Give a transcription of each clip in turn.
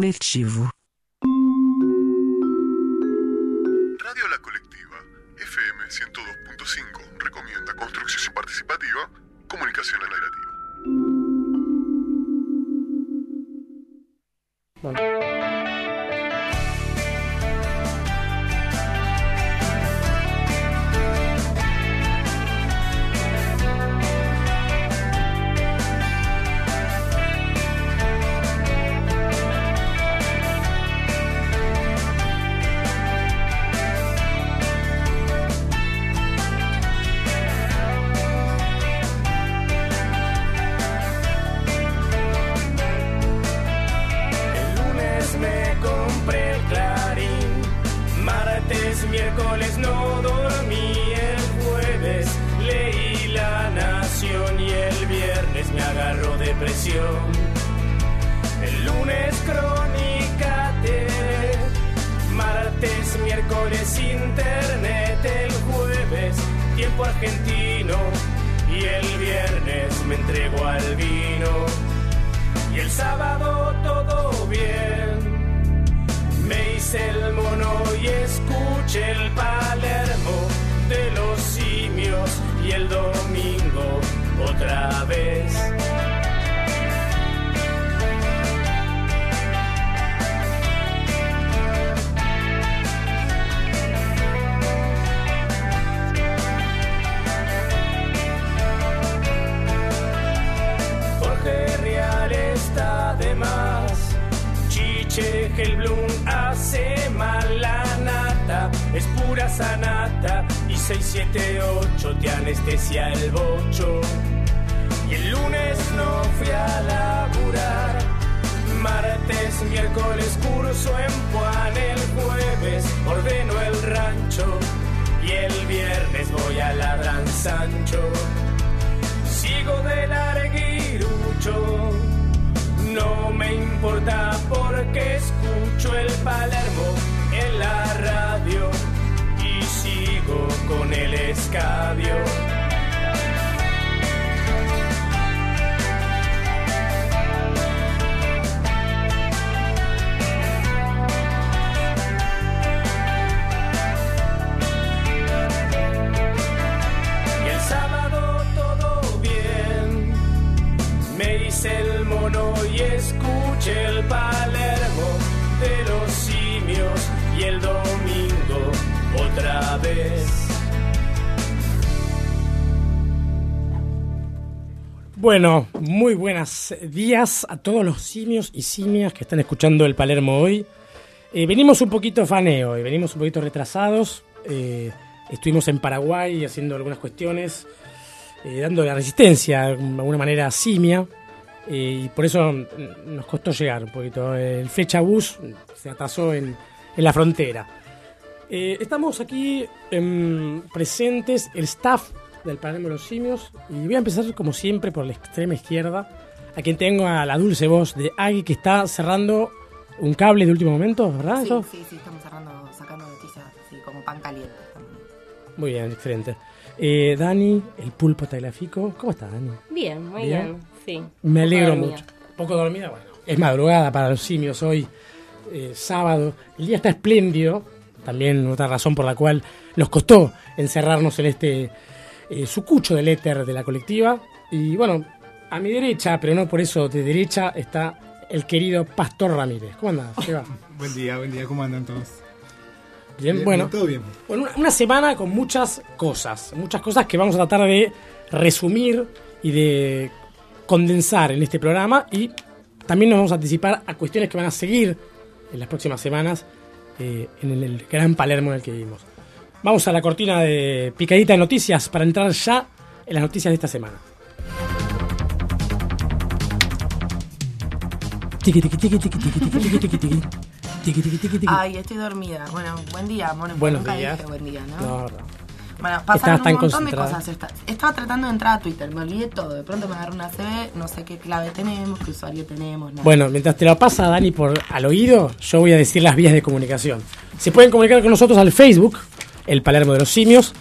Coletivo. Radio La Colectiva, FM 102.5, recomienda construcción participativa, comunicación alternativa. El lunes crónica martes, miércoles internet, el jueves tiempo argentino y el viernes me entrego al vino. Y el sábado todo bien. Me hice el mono y escuché el Palermo de los simios. Y el domingo otra vez. Chiche Gelblum hace mal la nata. Es pura sanata. Y 678 te anestesia el bocho. Y el lunes no fui a laburar. Martes, miércoles curso en Juan. El jueves ordeno el rancho. Y el viernes voy a Ladran Sancho sigo de larguirucho. No me importa porque escucho el Palermo en la radio y sigo con el escabio. Otra vez. Bueno, muy buenos días a todos los simios y simias que están escuchando el Palermo hoy. Eh, venimos un poquito faneo y venimos un poquito retrasados. Eh, estuvimos en Paraguay haciendo algunas cuestiones, eh, dando la resistencia de alguna manera simia. y por eso nos costó llegar un poquito. El flecha bus se atrasó en, en la frontera. Eh, estamos aquí em, presentes, el staff del Palermo de los Simios, y voy a empezar como siempre por la extrema izquierda, a quien tengo a la dulce voz de Agui que está cerrando un cable de último momento, ¿verdad? Sí, eso? sí, sí, estamos cerrando, sacando noticias así como pan caliente. Muy bien, excelente. Eh, Dani, el pulpo tagliafico, ¿cómo estás, Dani? Bien, muy Bien. bien. Sí. Me alegro dormida. mucho. Poco dormida, bueno. Es madrugada para los simios hoy, eh, sábado. El día está espléndido. También otra razón por la cual nos costó encerrarnos en este eh, sucucho del éter de la colectiva. Y bueno, a mi derecha, pero no por eso de derecha, está el querido Pastor Ramírez. ¿Cómo andas? Seba? Buen día, buen día, ¿cómo andan todos? Bien, bueno. Todo bien. Bueno, una semana con muchas cosas, muchas cosas que vamos a tratar de resumir y de condensar en este programa y también nos vamos a anticipar a cuestiones que van a seguir en las próximas semanas en el, gran Palermo en el que vivimos. Vamos a la cortina de picadita de noticias para entrar ya en las noticias de esta semana. Ay, estoy dormida. Bueno, buen día, amor. Buenos días. Bueno, pasaron un montón de cosas. Esta- Estaba tratando de entrar a Twitter, me olvidé todo. De pronto me agarré una CB, no sé qué clave tenemos, qué usuario tenemos, nada. Bueno, mientras te lo pasa Dani por al oído, yo voy a decir las vías de comunicación. Se pueden comunicar con nosotros al Facebook, el Palermo de los Simios,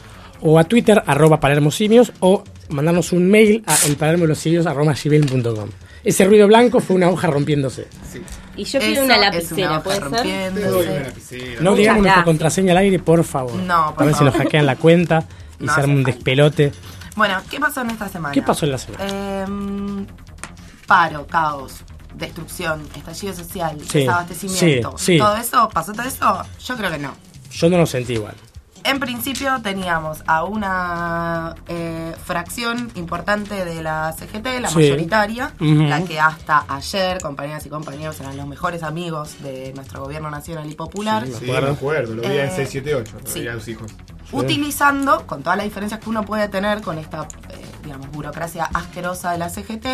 o a Twitter, arroba Palermo Simios, o mandarnos un mail a el Palermo de los Simios, arroba gmail.com. Ese ruido blanco fue una hoja rompiéndose. Sí. Y yo quiero Eso una lapicera, hoja ¿puede ser? rompiéndose. Te doy una lapicera. No digamos nuestra contraseña al aire, por favor. No, por A ver si nos hackean la cuenta y No se arma un falta. despelote. Bueno, ¿qué pasó en esta semana? ¿Qué pasó en la semana? Em, paro, caos, destrucción, estallido social, Sí, desabastecimiento. sí, sí. ¿Todo eso? ¿Pasó todo eso? Yo creo que no. Yo no lo sentí igual. En principio teníamos a una eh, fracción importante de la CGT, la Sí. mayoritaria, la que hasta ayer, compañeras y compañeros, eran los mejores amigos de nuestro gobierno nacional y popular, Sí, Sí, acuerdo. me acuerdo, lo vi Eh, en 678, lo sí. veía a los hijos. utilizando, con todas las diferencias que uno puede tener con esta, eh, digamos, burocracia asquerosa de la CGT.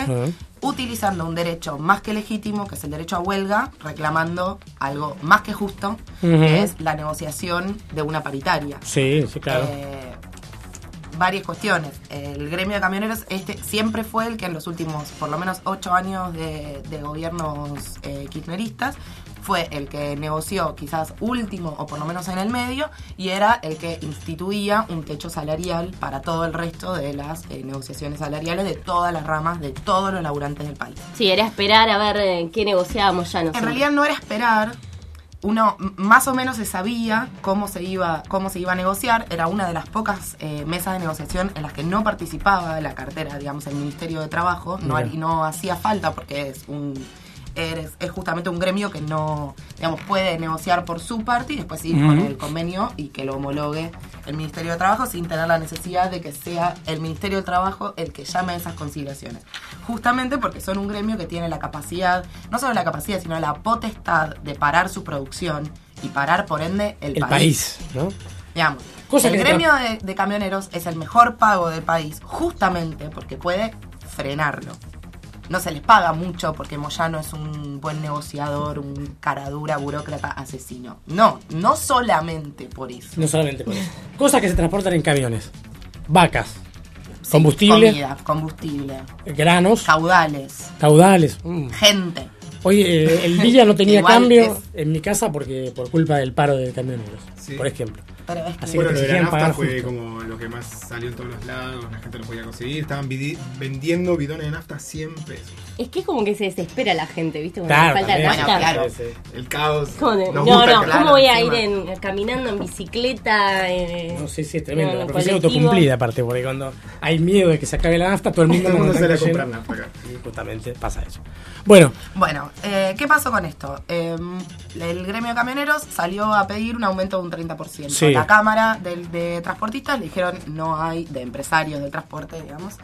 Utilizando un derecho más que legítimo, que es el derecho a huelga, reclamando algo más que justo, que es la negociación de una paritaria. Sí, sí, claro. Eh, varias cuestiones. El gremio de camioneros este siempre fue el que en los últimos por lo menos ocho años de, de gobiernos eh, kirchneristas fue el que negoció quizás último o por lo menos en el medio y era el que instituía un techo salarial para todo el resto de las eh, negociaciones salariales de todas las ramas de todos los laburantes del país. Sí, era esperar a ver eh, qué negociábamos ya, no sé. En realidad no era esperar. Uno más o menos se sabía cómo se iba, cómo se iba a negociar. Era una de las pocas eh, mesas de negociación en las que no participaba la cartera, digamos, el Ministerio de Trabajo. No, y no hacía falta porque es un eres- es justamente un gremio que no, digamos, puede negociar por su parte y después ir con Ujú. el convenio y que lo homologue el Ministerio de Trabajo sin tener la necesidad de que sea el Ministerio de Trabajo el que llame a esas conciliaciones. Justamente porque son un gremio que tiene la capacidad, no solo la capacidad, sino la potestad de parar su producción y parar por ende el, el país, ¿no? Digamos, Cosa el gremio de, de camioneros es el mejor pago del país justamente porque puede frenarlo. No se les paga mucho porque Moyano es un buen negociador, un caradura, burócrata, asesino. No, no solamente por eso. No solamente por eso. Cosas que se transportan en camiones. Vacas. Combustible. Comida, combustible, Granos. caudales, Caudales. mm. gente. Hoy eh, el día no tenía cambio es- en mi casa porque por culpa del paro de camioneros, Sí. por ejemplo. Pero es que Así bueno, que lo de la nafta pagar fue justo. como lo que más salió en todos los lados, la gente lo podía conseguir. Estaban vendiendo bidones de nafta a 100 pesos. Es que es como que se desespera la gente, ¿viste? Cuando Claro, falta también. nafta. Bueno, claro. El caos. De, no, no, claro, ¿cómo voy a ir en- caminando en bicicleta? eh, No, sí, sí, es tremendo. la profesión colectivo? autocumplida, aparte, porque cuando hay miedo de que se acabe la nafta, todo el mundo, Todo el mundo sale a comprar nafta acá. Justamente pasa eso. Bueno, Bueno, eh, ¿qué pasó con esto? Eh, el gremio de camioneros salió a pedir un aumento de un 30%. Sí. La Cámara de, de Transportistas le dijeron no hay, de empresarios del transporte, digamos,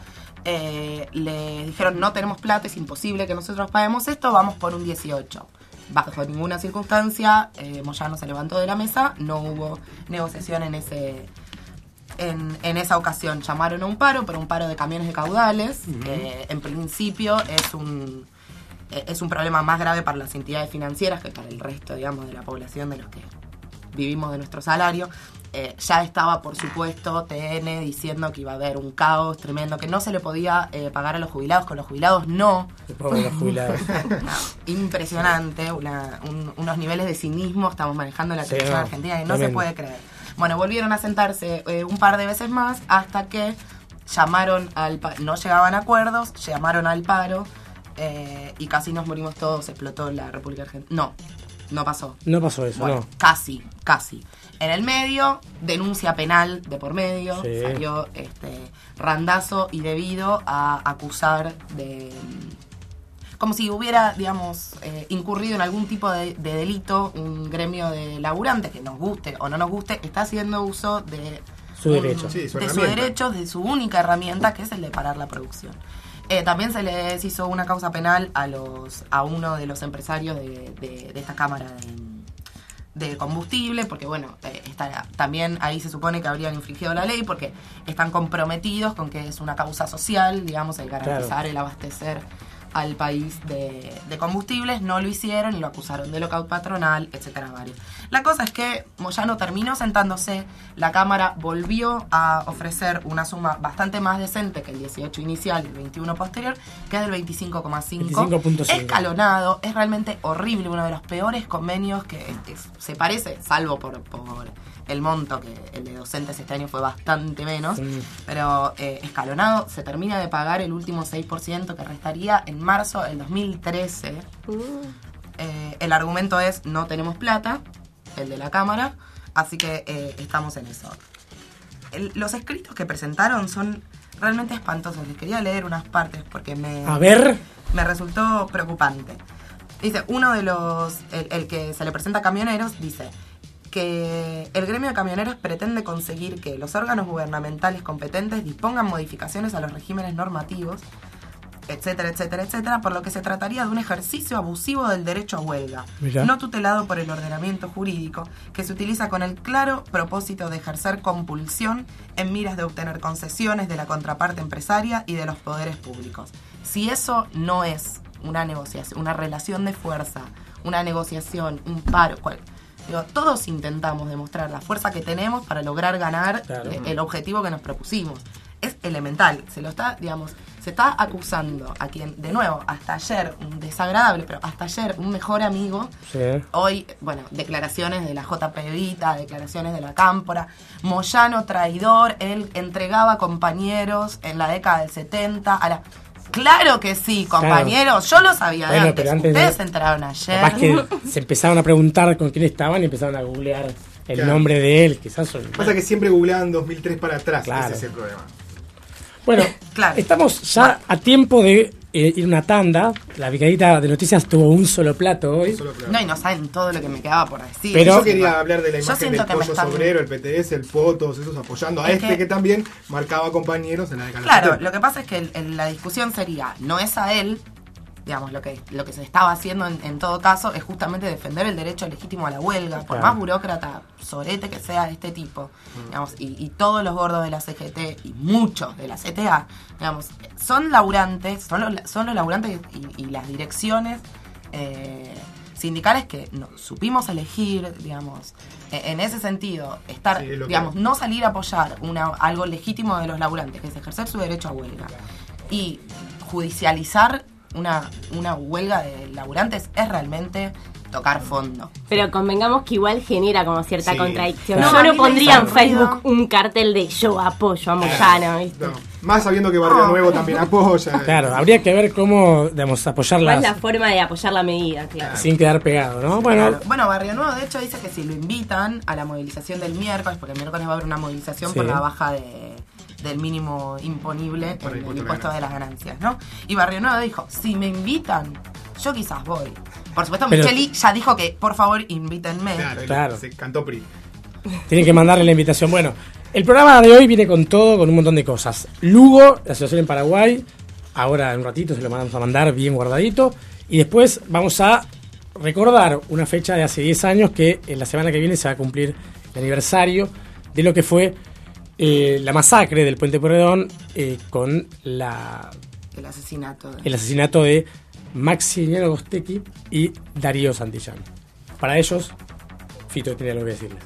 eh, le dijeron no tenemos plata, es imposible que nosotros paguemos esto, vamos por un 18%. Bajo ninguna circunstancia, eh, Moyano se levantó de la mesa, no hubo negociación en ese, en, en esa ocasión llamaron a un paro, pero un paro de camiones de caudales. Eh, en principio es un, es un problema más grave para las entidades financieras que para el resto, digamos, de la población de los que vivimos de nuestro salario. Eh, ya estaba, por supuesto, TN diciendo que iba a haber un caos tremendo, que no se le podía eh, pagar a los jubilados, con los jubilados no. los jubilados. Impresionante, una- un- unos niveles de cinismo estamos manejando en la Sí, televisión no, argentina que no se puede creer. Bueno, volvieron a sentarse eh, un par de veces más hasta que llamaron al no llegaban a acuerdos, llamaron al paro eh, y casi nos morimos todos, explotó la República Argentina. No, no pasó. No pasó eso, Bueno, no. casi, casi. En el medio, denuncia penal de por medio, Sí. salió este randazo y debido a acusar de como si hubiera, digamos, eh, incurrido en algún tipo de, de delito un gremio de laburantes que nos guste o no nos guste, está haciendo uso de Su derecho. Sí, su de su herramienta. derecho, de su única herramienta, que es el de parar la producción. Eh, también se les hizo una causa penal a los a uno de los empresarios de, de- de esta cámara de, de combustible, porque bueno, eh, está- también ahí se supone que habrían infringido la ley porque están comprometidos con que es una causa social, digamos, el garantizar, Claro. el abastecer al país de, de combustibles, no lo hicieron y lo acusaron de lockout patronal, etcétera, varios. La cosa es que Moyano terminó sentándose, la Cámara volvió a ofrecer una suma bastante más decente que el 18 inicial y el 21 posterior, que es del 25,5. 25.5. Escalonado, es realmente horrible, uno de los peores convenios que es- se parece, salvo por, por el monto, que el de docentes este año fue bastante menos, pero eh, escalonado, se termina de pagar el último 6% que restaría en marzo del 2013. mm, Eh, el argumento es no tenemos plata, el de la cámara, así que eh, estamos en eso. El- los escritos que presentaron son realmente espantosos. Les quería leer unas partes porque me, A ver. me resultó preocupante. Dice, uno de los, el, el que se le presenta a camioneros, dice que el gremio de camioneros pretende conseguir que los órganos gubernamentales competentes dispongan modificaciones a los regímenes normativos, etcétera, etcétera, etcétera, por lo que se trataría de un ejercicio abusivo del derecho a huelga, Mirá. no tutelado por el ordenamiento jurídico, que se utiliza con el claro propósito de ejercer compulsión en miras de obtener concesiones de la contraparte empresaria y de los poderes públicos. Si eso no es una negociación, una relación de fuerza, una negociación, un paro, cual- digo, todos intentamos demostrar la fuerza que tenemos para lograr ganar Claro. eh, el objetivo que nos propusimos. Es elemental, se lo está, digamos, se está acusando a quien, de nuevo, hasta ayer, un desagradable, pero hasta ayer, un mejor amigo, Sí. Hoy, bueno, declaraciones de la JP Vita, declaraciones de la Cámpora. Moyano traidor, él entregaba compañeros en la década del 70 a la... Claro que sí, compañeros, yo lo sabía de Bueno, antes. pero antes Ustedes enteraron ayer. Capaz que se empezaron a preguntar con quién estaban y empezaron a googlear el Claro. nombre de él. Quizás son- Pasa que siempre googleaban 2003 para atrás, Claro. ese es el problema. Bueno, Claro. estamos ya a tiempo de ir una tanda. La picadita de noticias tuvo un solo plato hoy. Solo. No, y no saben todo lo que me quedaba por decir. Pero- Yo quería hablar de la imagen del pollo están- sobrero, el PTS, el PO, todos esos apoyando a Es este que- que, también marcaba compañeros en la década Claro, 70. lo que pasa es que el- el- la discusión sería, no es a él, digamos, lo que, lo que se estaba haciendo en, en todo caso es justamente defender el derecho legítimo a la huelga, por más burócrata, sorete que sea este tipo, digamos, y, y todos los gordos de la CGT y muchos de la CTA, digamos, son laburantes, son los, son los laburantes y, y las direcciones eh, sindicales que no, supimos elegir, digamos, e- en ese sentido, estar, Sí, es lo que- digamos, no salir a apoyar una, algo legítimo de los laburantes, que es ejercer su derecho a huelga, y judicializar una, una huelga de laburantes es realmente tocar fondo. Pero convengamos que igual genera como cierta Sí. contradicción. No, yo no pondría en. Facebook un cartel de yo apoyo a Moyano, ¿viste? No, más sabiendo que Barrio No. Nuevo también apoya. Claro, habría que ver cómo, digamos, ¿Cuál apoyarlas es la forma de apoyar la medida? Claro. sin quedar pegado, ¿no? Bueno, Claro. Bueno, Barrio Nuevo de hecho dice que si lo invitan a la movilización del miércoles, porque el miércoles va a haber una movilización Sí. por la baja de, del mínimo imponible Por el en el impuesto de las de las ganancias, ¿no? Y Barrio Nuevo dijo, si me invitan, yo quizás voy. Por supuesto, Pero- Micheli ya dijo que, por favor, invítenme. Claro, Claro. se cantó PRI. tienen que mandarle la invitación. Bueno, el programa de hoy viene con todo, con un montón de cosas. Lugo, la situación en Paraguay. Ahora en un ratito se lo vamos a mandar bien guardadito. Y después vamos a recordar una fecha de hace 10 años que en la semana que viene se va a cumplir el aniversario de lo que fue eh, la masacre del Puente Porredón eh, con la, El asesinato. de- el asesinato de Maximiliano Gostecki y Darío Santillán. Para ellos, Fito tenía algo que decirles.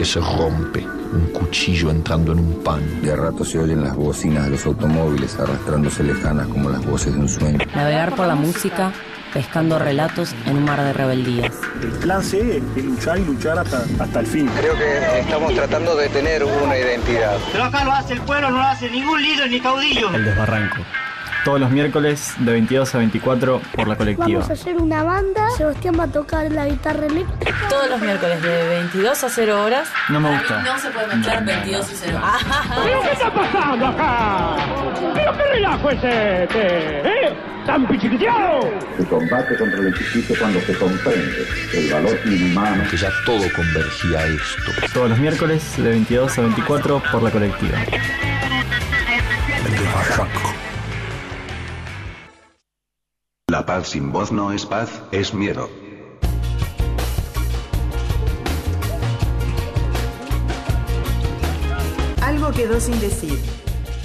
Que se rompe, un cuchillo entrando en un pan. De a rato se oyen las bocinas de los automóviles arrastrándose lejanas como las voces de un sueño. Navegar por la música, pescando relatos en un mar de rebeldías. El plan C es luchar y luchar hasta, hasta el fin. Creo que estamos tratando de tener una identidad. Pero acá lo hace el pueblo, no lo hace ningún líder ni caudillo. El desbarranco. Todos los miércoles de 22 a 24 por la colectiva. Vamos a hacer una banda. Sebastián va a tocar la guitarra eléctrica. Todos los miércoles de 22 a 0 horas. No me gusta. No se puede mezclar 22 y 0. ¿Pero qué está pasando acá? ¿Pero qué relajo es este? ¿Eh? ¿Tan pichiquiteado? Se combate contra el edificio cuando se comprende el valor inhumano. Que ya todo convergía a esto. Todos los miércoles de 22 a 24 por la colectiva. El desbarranco. La paz sin voz no es paz, es miedo. Quedó sin decir.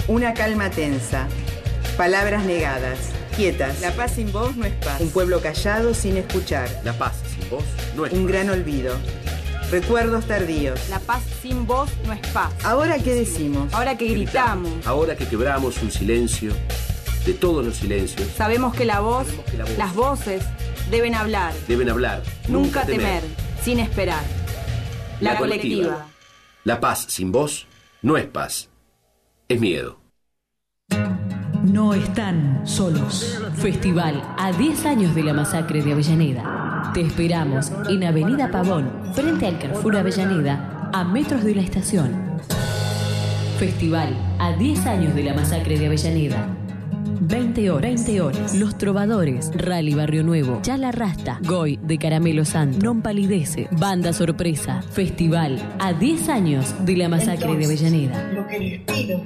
Una calma tensa. Palabras negadas. Quietas. La paz sin voz no es paz. Un pueblo callado sin escuchar. La paz sin voz no es Un paz. gran olvido. Recuerdos tardíos. La paz sin voz no es paz. Ahora qué decimos. Ahora que gritamos. Ahora que quebramos un silencio, de todos los silencios, Sabemos que la voz, que la voz- las voces deben hablar. deben hablar. Nunca temer, sin esperar. La, La colectiva. colectiva. La paz sin voz no es paz, es miedo. No están solos. Festival a 10 años de la masacre de Avellaneda. Te esperamos en Avenida Pavón, frente al Carrefour Avellaneda, a metros de la estación. Festival a 10 años de la masacre de Avellaneda. 20 horas. 20 horas. Los Trovadores, Rally Barrio Nuevo, Chala Rasta, Goy de Caramelo Santo, Non Palidece, Banda Sorpresa. Festival a 10 años de la masacre de Avellaneda. Lo que les pido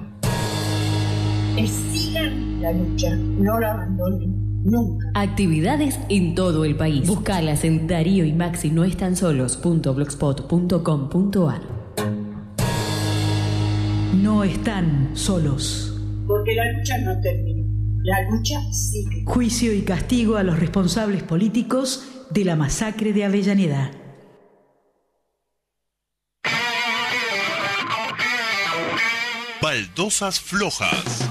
es sigan la lucha, no la abandonen nunca. Actividades en todo el país. Buscalas en Darío y Maxi no están solos.blogspot.com.ar. No están solos. Porque la lucha no terminó. La lucha sigue. Juicio y castigo a los responsables políticos de la masacre de Avellaneda. Baldosas flojas.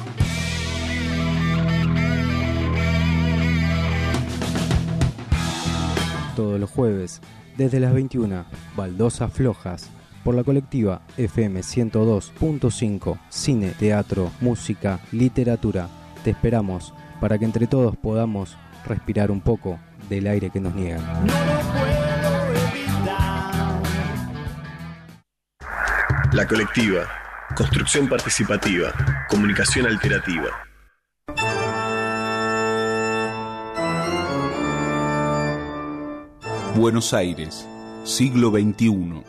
Todos los jueves, desde las 21, Baldosas Flojas, por la colectiva FM 102.5, cine, teatro, música, literatura. Te esperamos para que entre todos podamos respirar un poco del aire que nos niegan. La colectiva. Construcción participativa. Comunicación alternativa. Buenos Aires, siglo XXI.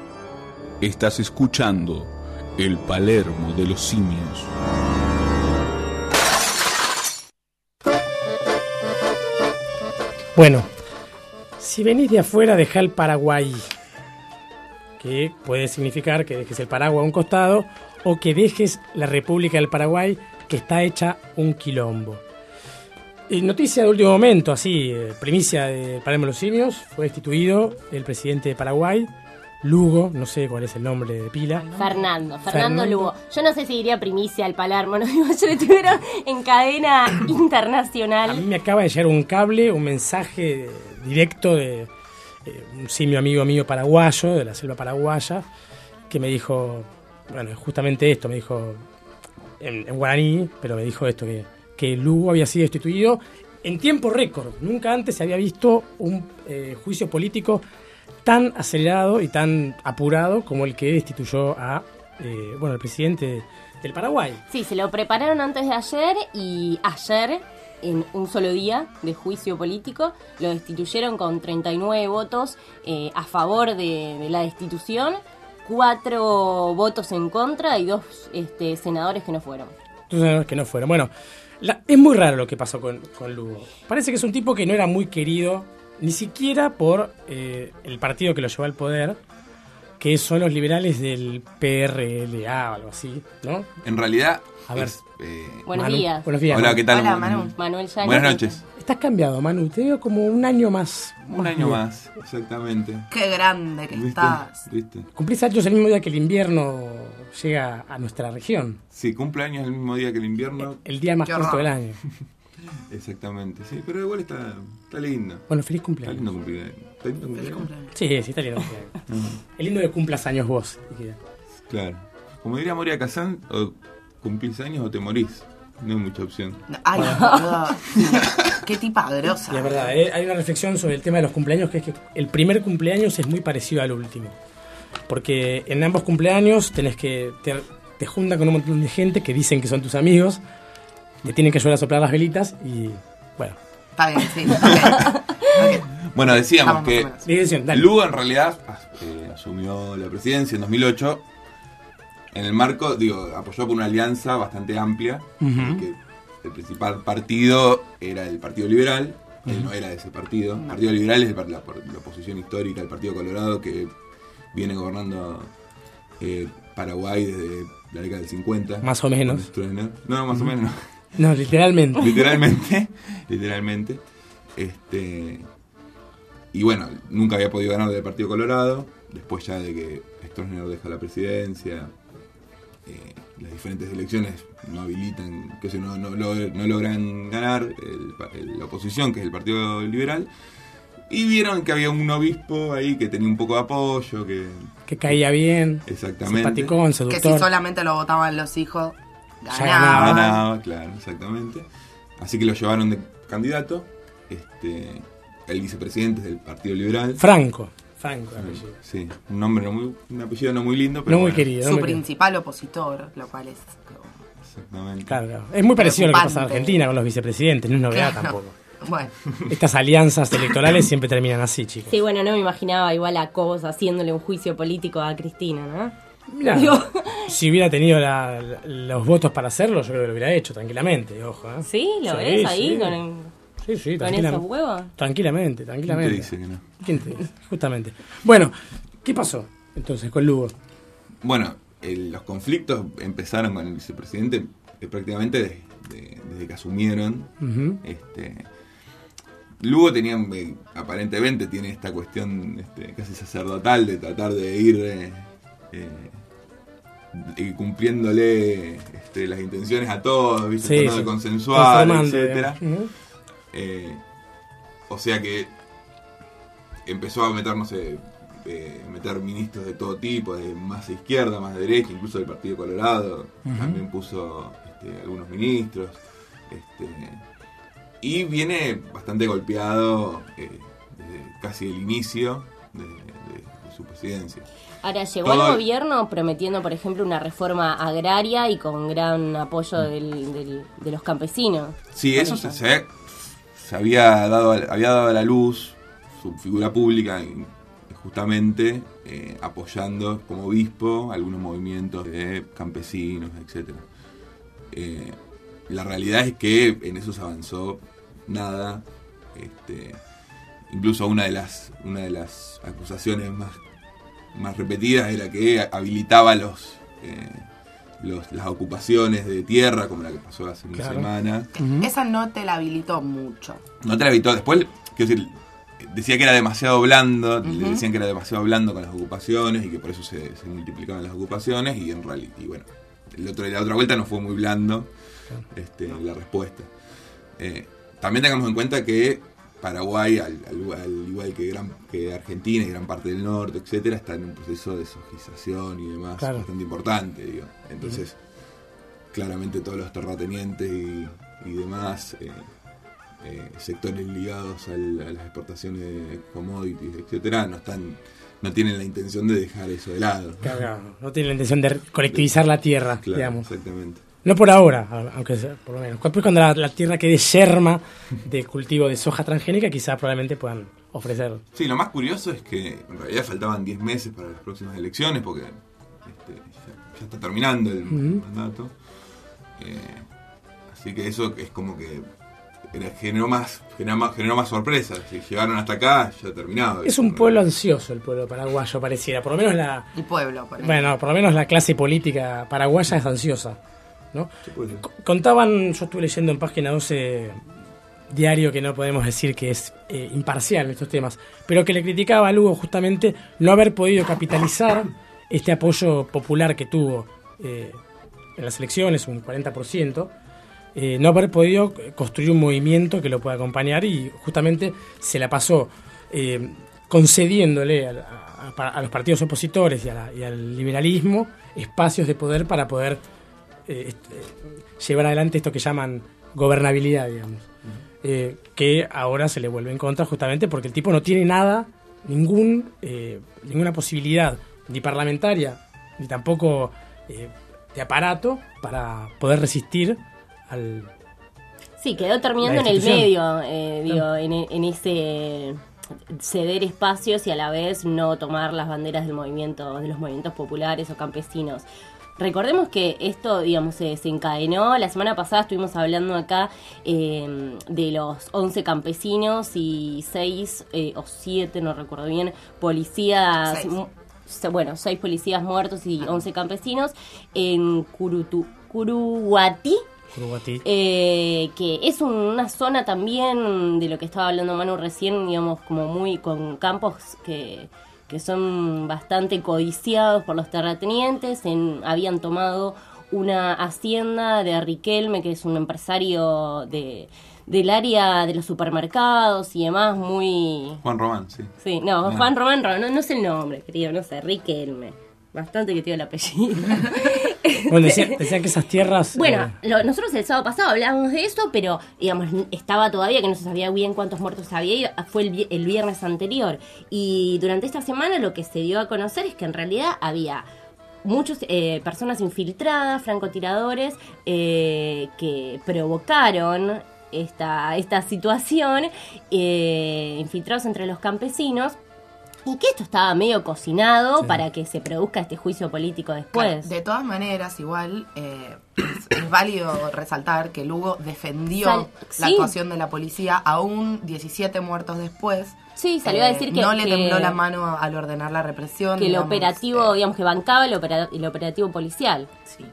Estás escuchando el Palermo de los simios. Bueno, Si venís de afuera, dejá el Paraguay. Que puede significar que dejes el Paraguay a un costado o que dejes la República del Paraguay, que está hecha un quilombo. Y noticia de último momento, así, eh, primicia de Palermo los Simios, fue destituido el presidente de Paraguay, Lugo, no sé cuál es el nombre de pila. Fernando, Fernando, Fernando. Lugo. Yo no sé si diría primicia al Palermo, ¿no? Digo, yo lo tuvieron en cadena A mí internacional. me acaba de llegar un cable, un mensaje directo de eh, un simio amigo mío paraguayo, de la selva paraguaya, que me dijo, bueno, justamente esto, me dijo en, en guaraní, pero me dijo esto, que, que Lugo había sido destituido en tiempo récord. Nunca antes se había visto un eh, juicio político tan acelerado y tan apurado como el que destituyó a, eh, bueno, el presidente del Paraguay. Sí, se lo prepararon antes de ayer y ayer, en un solo día de juicio político, lo destituyeron con 39 votos eh, a favor de, de la destitución, cuatro votos en contra y dos este, senadores que no fueron. Entonces, que no fueron. Bueno, la- es muy raro lo que pasó con, con Lugo. Parece que es un tipo que no era muy querido, ni siquiera por eh, el partido que lo llevó al poder, que son los liberales del PRLA o algo así, ¿no? En realidad. A ver. es, eh, Buenos Manu, días. Buenos días. Hola. ¿qué tal? Hola, Manu. Manu. Manuel Llanes. Buenas noches. Estás cambiado, Manu. Te veo como un año más. Un año más, exactamente. Qué grande que ¿Viste? estás. ¿Viste? Cumplís años el mismo día que el invierno llega a nuestra región. Sí, cumple años el mismo día que el invierno. El día más Qué corto del año. Exactamente, sí, pero igual está, está lindo. Bueno, feliz Está cumpleaños. lindo cumplir. ¿Está lindo cumplir? Sí, sí, está lindo. cumpleaños. Es lindo que cumplas años vos. Claro. Como diría Moria Kazan, o cumplís años o te morís. No hay mucha opción. Ay, boludo. Qué tipa grosa. Es verdad, eh, hay una reflexión sobre el tema de los cumpleaños que es que el primer cumpleaños es muy parecido al último. Porque en ambos cumpleaños tenés que. Te, te juntan con un montón de gente que dicen que son tus amigos, te tienen que ayudar a soplar las velitas y. Bueno. Está bien, sí. ok. Bueno, decíamos que. Lugo en realidad eh, asumió la presidencia en 2008 en el marco, digo, apoyó por una alianza bastante amplia, Ujú. que el principal partido era el Partido Liberal, él no era de ese partido. El Partido Liberal es la, la oposición histórica del Partido Colorado que viene gobernando eh, Paraguay desde la década del 50. Más o menos. con. No, más o menos. No, literalmente. literalmente, literalmente. Este, y bueno, nunca había podido ganar del Partido Colorado. Después ya de que Stroessner deja la presidencia, eh, las diferentes elecciones no habilitan, que se no, no, lo- no logran ganar el el- la oposición, que es el Partido Liberal. Y vieron que había un obispo ahí que tenía un poco de apoyo, que... Que caía bien. Exactamente. Simpaticón, Que seductor. si solamente lo votaban los hijos, Ya ganaba. Ganaba, claro, exactamente. Así que lo llevaron de candidato. Este, el vicepresidente es del Partido Liberal. Franco. Franco, apellido. Sí, un nombre no muy, un apellido no muy lindo, pero No muy bueno, querido. Su no principal opositor, lo cual es. Exactamente. Claro, claro. Es muy parecido a lo que pasa en. Argentina con los vicepresidentes, no es novedad Claro. tampoco. Bueno, Estas alianzas electorales siempre terminan así, chicos. Sí, bueno, no me imaginaba igual a Cobos haciéndole un juicio político a Cristina, ¿no? Mirá, Digo- si hubiera tenido la- la- los votos para hacerlo, yo creo que lo hubiera hecho tranquilamente, ojo. ¿eh? ¿Sí? ¿Lo ves ahí sí. con, Sí, sí, con tranquila- esos huevos? Tranquilamente, tranquilamente. ¿Quién te dice que no? ¿Quién te dice? Justamente. Bueno, ¿qué pasó entonces con Lugo? Bueno, el- los conflictos empezaron con el vicepresidente eh, prácticamente de- de- desde que asumieron. Este, Lugo tenía, eh, aparentemente, tiene esta cuestión este, casi sacerdotal de tratar de ir eh, eh, y cumpliéndole este, las intenciones a todos, ¿viste? Sí, sí. digamos. Ujú. Eh, o sea que empezó a meter, no sé, eh, meter ministros de todo tipo, de más de izquierda, más de derecha, incluso del Partido Colorado, también puso este, algunos ministros. Este, y viene bastante golpeado eh, desde casi el inicio de, de- de su presidencia. Ahora, llegó Todo- al gobierno prometiendo, por ejemplo, una reforma agraria y con gran apoyo del- del- de los campesinos. Sí, eso se, se- se había, dado, a- había dado a la luz su figura pública justamente eh, apoyando como obispo algunos movimientos de campesinos, etc. la realidad es que en eso se avanzó nada este, incluso una de las, una de las acusaciones más, más repetidas era que habilitaba los, eh, los las ocupaciones de tierra, como la que pasó hace una Claro. semana. Esa no te la habilitó mucho. No te la evitó. Después, quiero decir, decía que era demasiado blando, le decían que era demasiado blando con las ocupaciones y que por eso se, se multiplicaban las ocupaciones y en realidad, y bueno, el otro, la otra vuelta no fue muy blando este, la respuesta. Eh, también tengamos en cuenta que Paraguay, al, al- al igual que, gran, que Argentina y gran parte del norte, etcétera, está en un proceso de sojización y demás Claro. bastante importante, digo. Entonces, claramente todos los terratenientes y, y demás eh, eh, sectores ligados al- a las exportaciones de commodities, etcétera, no están, no tienen la intención de dejar eso de lado. Claro, no tiene la intención de colectivizar la tierra, Claro, digamos. exactamente. No por ahora, aunque sea, por lo menos. Después cuando la, la tierra quede yerma de cultivo de soja transgénica, quizás probablemente puedan ofrecer. Sí, lo más curioso es que en realidad faltaban 10 meses para las próximas elecciones porque este, ya, ya está terminando el mandato. Eh, así que eso es como que generó más, generó más, generó más sorpresas. Si llegaron hasta acá, ya terminado. Es un pueblo ansioso el pueblo paraguayo, pareciera. Por lo menos la, El pueblo, por. Bueno, por lo menos la clase política paraguaya es ansiosa. ¿No? Co- Contaban, yo estuve leyendo en página 12 diario que no podemos decir que es eh, imparcial en estos temas, pero que le criticaba a Lugo justamente no haber podido capitalizar este apoyo popular que tuvo eh, en las elecciones, un 40%, eh, no haber podido construir un movimiento que lo pueda acompañar y justamente se la pasó concediéndole a, a- a los partidos opositores y, a la- y al liberalismo espacios de poder para poder eh, eh, llevar adelante esto que llaman gobernabilidad, digamos. Eh, que ahora se le vuelve en contra justamente porque el tipo no tiene nada, ningún, eh, ninguna posibilidad, ni parlamentaria, ni tampoco eh, de aparato para poder resistir al... Sí, quedó terminando en el medio, eh, digo, en, en ese ceder espacios y a la vez no tomar las banderas del movimiento, de los movimientos populares o campesinos. Recordemos que esto, digamos, se desencadenó. La semana pasada estuvimos hablando acá eh, de los 11 campesinos y 6 o 7, no recuerdo bien, policías. Seis. Bueno, 6 policías muertos y 11 campesinos en Curutu, Curuguatí. Eh, que es un- una zona también de lo que estaba hablando Manu recién, digamos, como muy con campos que, que son bastante codiciados por los terratenientes. En, habían tomado una hacienda de Riquelme, que es un empresario de, del área de los supermercados y demás, muy... Juan Román, sí. Sí, no. Juan Román, Ro- no, no sé el nombre, querido, no sé, Riquelme. Bastante que tiene el apellido. Bueno, decían, decían que esas tierras... Bueno, eh, lo- nosotros el sábado pasado hablábamos de eso, pero digamos, estaba todavía que no se sabía bien cuántos muertos había, y fue el, vi- el viernes anterior. Y durante esta semana lo que se dio a conocer es que en realidad había muchas personas infiltradas, francotiradores, eh, que provocaron esta, esta situación, eh, infiltrados entre los campesinos. Y que esto estaba medio cocinado para que se produzca este juicio político después. De todas maneras, igual eh, es, es válido resaltar que Lugo defendió Sal- la sí. actuación de la policía aún 17 muertos después. Eh, Sí, salió a decir que- no le que- tembló la mano al ordenar la represión. que el operativo, digamos, que bancaba el, opera- el operativo policial. Sí,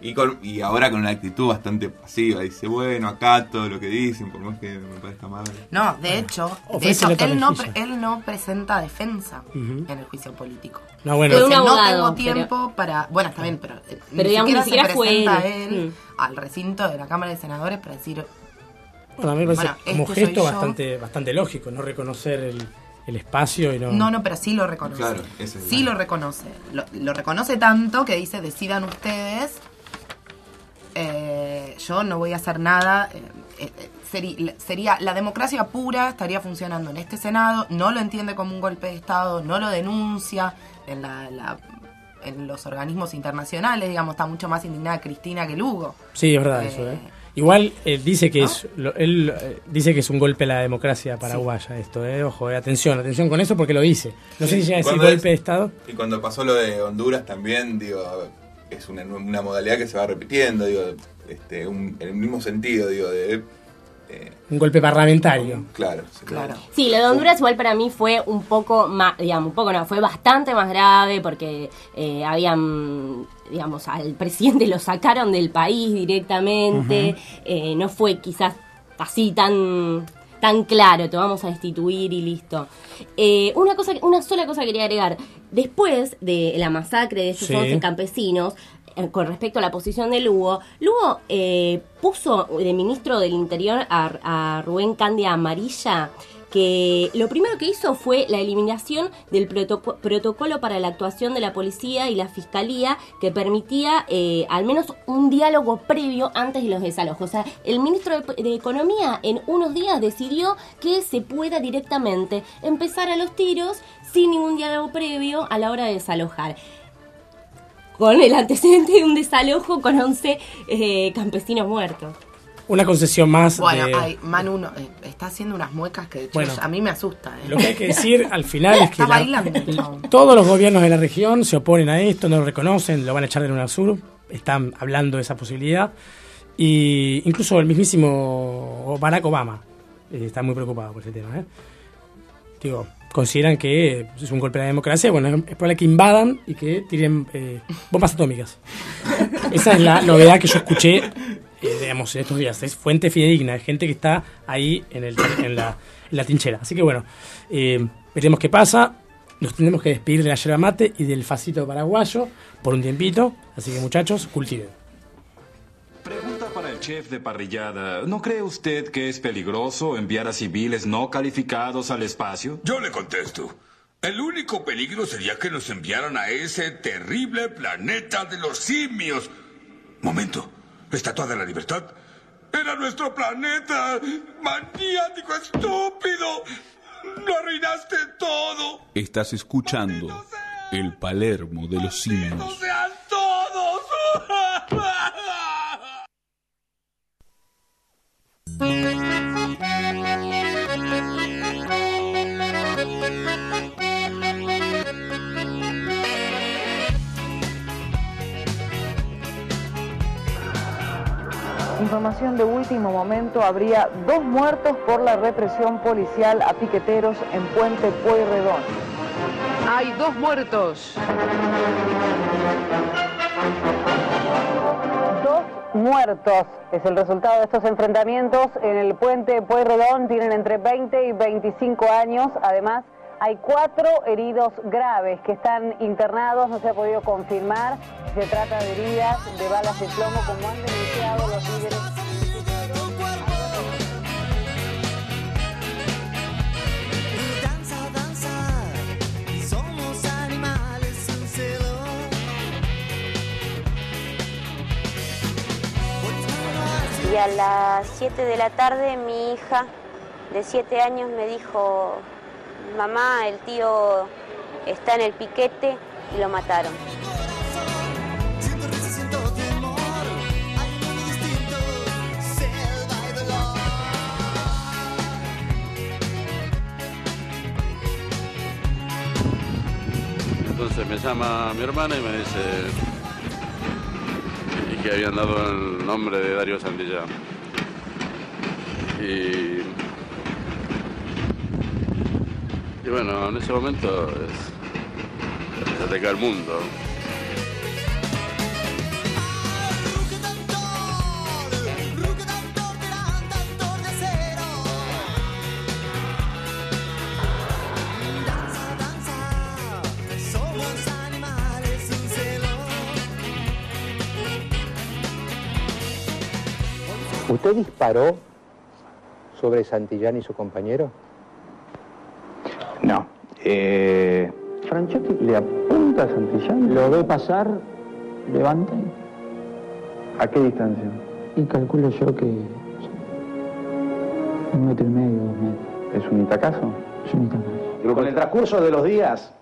y, con, y ahora con una actitud bastante pasiva. Dice, bueno, acá todo lo que dicen, por más que me parezca mal. No, de hecho, de hecho él, no, él no presenta defensa en el juicio político. No, bueno. Dice, un no tengo tiempo para... Bueno, está bien, pero, eh, Pero digamos, ni siquiera se fue presenta él. él Mm. al recinto de la Cámara de Senadores para decir... Bueno, a mí me parece Bueno, como este gesto yo. bastante, bastante lógico, no reconocer el, el espacio y no... No, no, pero sí lo reconoce. Claro, es sí lo reconoce. Lo, lo reconoce tanto que dice, decidan ustedes, eh, yo no voy a hacer nada. eh, eh, eh, seri- sería la democracia pura, estaría funcionando en este Senado, no lo entiende como un golpe de Estado, no lo denuncia en, la, la- en los organismos internacionales, digamos, está mucho más indignada Cristina que Lugo. Sí, es verdad Eh, eso, ¿eh? Igual él dice que es lo- él eh, dice que es un golpe a la democracia paraguaya esto, eh, ojo, eh, atención, atención con eso porque lo dice. No sé si llega a decir ¿Cuándo golpe es? de estado. Y cuando pasó lo de Honduras también, digo, es una, una modalidad que se va repitiendo, digo, este, un- en el mismo sentido, digo, de Un golpe parlamentario. Claro, claro. Sí, lo de Honduras igual para mí fue un poco más, digamos, un poco no, fue bastante más grave porque eh, habían, digamos, al presidente lo sacaron del país directamente, eh, no fue quizás así tan tan claro, te vamos a destituir y listo. Eh, una cosa, una sola cosa quería agregar. Después de la masacre de esos Sí. 11 campesinos, eh, con respecto a la posición de Lugo, Lugo eh, puso de ministro del Interior a, a Rubén Candia Amarilla que lo primero que hizo fue la eliminación del protoco- protocolo para la actuación de la policía y la fiscalía que permitía eh, al menos un diálogo previo antes de los desalojos. O sea, el ministro de, de Economía en unos días decidió que se pueda directamente empezar a los tiros sin ningún diálogo previo a la hora de desalojar con el antecedente de un desalojo con 11 eh, campesinos muertos. Una concesión más. Bueno, de- ay, Manu no, eh, está haciendo unas muecas que chicos, a mí me asusta. eh. Lo que hay que decir al final es que la- bailando, todos los gobiernos de la región se oponen a esto, no lo reconocen, lo van a echar de Luna Sur, están hablando de esa posibilidad. Y incluso el mismísimo Barack Obama eh, está muy preocupado por ese tema. ¿eh? Digo, consideran que es un golpe a la democracia, bueno, es probable que invadan y que tiren eh, bombas atómicas. Esa es la novedad que yo escuché, eh, digamos, en estos días. Es fuente fidedigna, es gente que está ahí en, el, en, la, en la trinchera. Así que bueno, eh, veremos qué pasa. Nos tendremos que despedir de la yerba mate y del facito paraguayo por un tiempito. Así que muchachos, cultiven. Pregunta para el chef de parrillada. ¿No cree usted que es peligroso enviar a civiles no calificados al espacio? Yo le contesto. El único peligro sería que nos enviaran a ese terrible planeta de los simios. Momento. Estatua de la Libertad. Era nuestro planeta. Maniático estúpido. Lo arruinaste todo. Estás escuchando el Palermo de los simios. ¡Sean todos! Información de último momento, habría dos muertos por la represión policial a piqueteros en Puente Pueyrredón. Hay dos muertos. Dos muertos es el resultado de estos enfrentamientos en el Puente Pueyrredón. Tienen entre 20 y 25 años. Además, hay cuatro heridos graves que están internados. No se ha podido confirmar si se trata de heridas de balas de plomo como han denunciado los líderes. Y a las 7 de la tarde mi hija de 7 años me dijo, mamá, el tío está en el piquete y lo mataron. Entonces me llama mi hermana y me dice y que habían dado el nombre de Darío Santillán. Y, y bueno, en ese momento es, cae el mundo. ¿Usted disparó sobre Santillán y su compañero? Eh, Franchetti le apunta a Santillán. Lo ve pasar, levanta. ¿A qué distancia? Y calculo yo que un metro y medio, dos metros. ¿Es un itacazo? Es un Itacazo. Con el transcurso de los días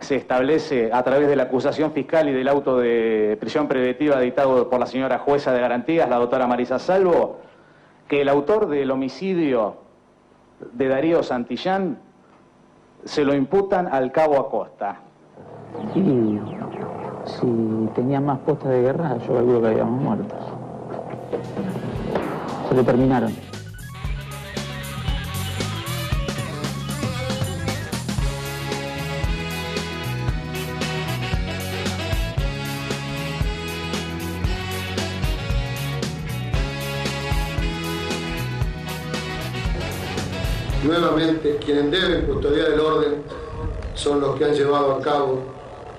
se establece a través de la acusación fiscal y del auto de prisión preventiva dictado por la señora jueza de garantías, la doctora Marisa Salvo, que el autor del homicidio de Darío Santillán se lo imputan al cabo Acosta. Y si tenía más postas de guerra, yo calculo que habíamos muertos. Se lo terminaron. Nuevamente quienes deben custodiar el orden son los que han llevado a cabo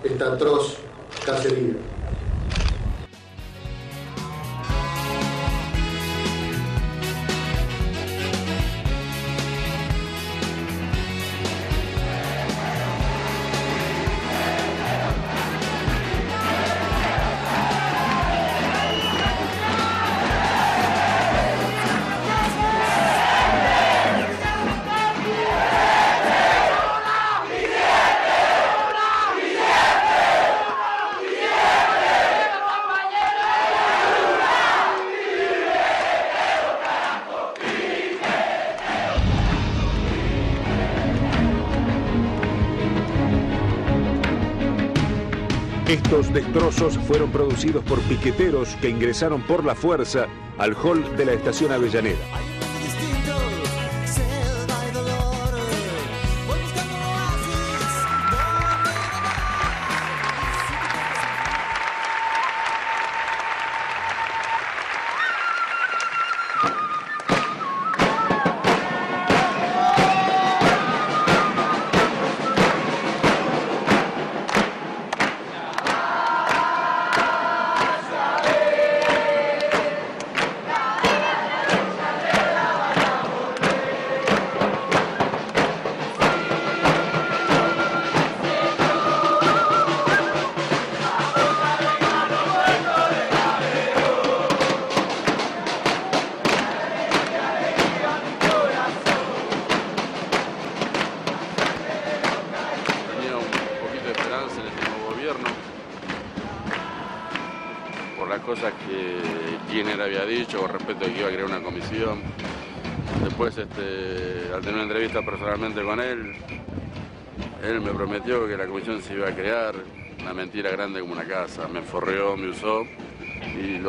esta atroz cacería. Estos destrozos fueron producidos por piqueteros que ingresaron por la fuerza al hall de la estación Avellaneda.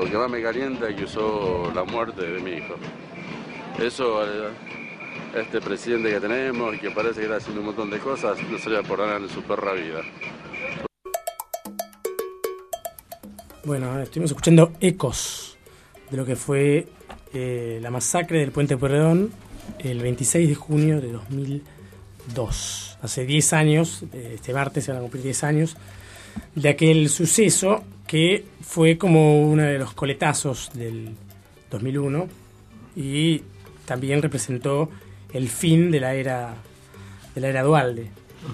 Lo que más me calienta es que usó la muerte de mi hijo. Eso, eh, este presidente que tenemos y que parece que está haciendo un montón de cosas, no se le va a perdonar en su perra vida. Bueno, estuvimos escuchando ecos de lo que fue eh, la masacre del Puente Pueyrredón el 26 de junio de 2002. Hace 10 años, eh, este martes se van a cumplir 10 años, de aquel suceso que fue como uno de los coletazos del 2001 y también representó el fin de la era de la era Dualde,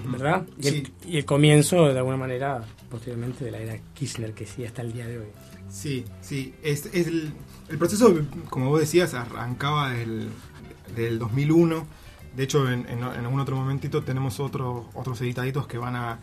¿verdad? Y el, y el comienzo, de alguna manera, posteriormente, de la era Kirchner, que sí hasta el día de hoy. Sí, sí. Es, es el, el proceso, como vos decías, arrancaba del, del 2001. De hecho, en, en- en algún otro momentito tenemos otro, otros editaditos que van a...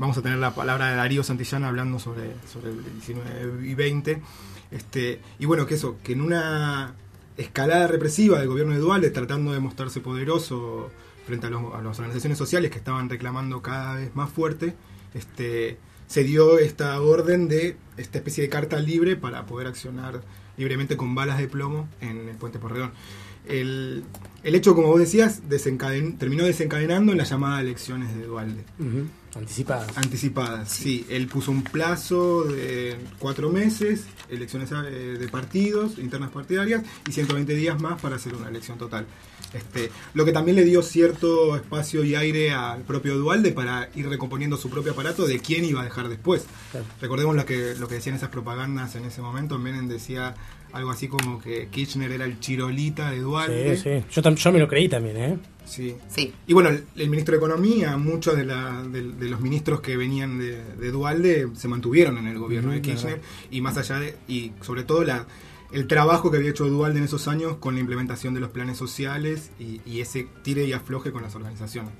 Vamos a tener la palabra de Darío Santillán hablando sobre, sobre el 19 y 20. Este, y bueno, que eso, que en una escalada represiva del gobierno de Dualde, tratando de mostrarse poderoso frente a, los- a las organizaciones sociales que estaban reclamando cada vez más fuerte, este, se dio esta orden de esta especie de carta libre para poder accionar libremente con balas de plomo en el puente Porredón. El, el hecho, como vos decías, desencaden- terminó desencadenando en la llamada elecciones de Dualde. Anticipadas. Anticipadas, sí. Él puso un plazo de cuatro meses, elecciones eh, de partidos, internas partidarias, y 120 días más para hacer una elección total. Este, lo que también le dio cierto espacio y aire al propio Dualde para ir recomponiendo su propio aparato de quién iba a dejar después. Claro. Recordemos lo que, lo que decían esas propagandas en ese momento. Menem decía algo así como que Kirchner era el chirolita de Dualde. Sí, sí. Yo, yo me lo creí también, ¿eh? Sí. Sí. Y bueno, el, el ministro de Economía, muchos de, la- de- de los ministros que venían de, de Dualde se mantuvieron en el gobierno de Ujú, Kirchner y más allá de, y sobre todo la, el trabajo que había hecho Dualde en esos años con la implementación de los planes sociales y, y ese tire y afloje con las organizaciones.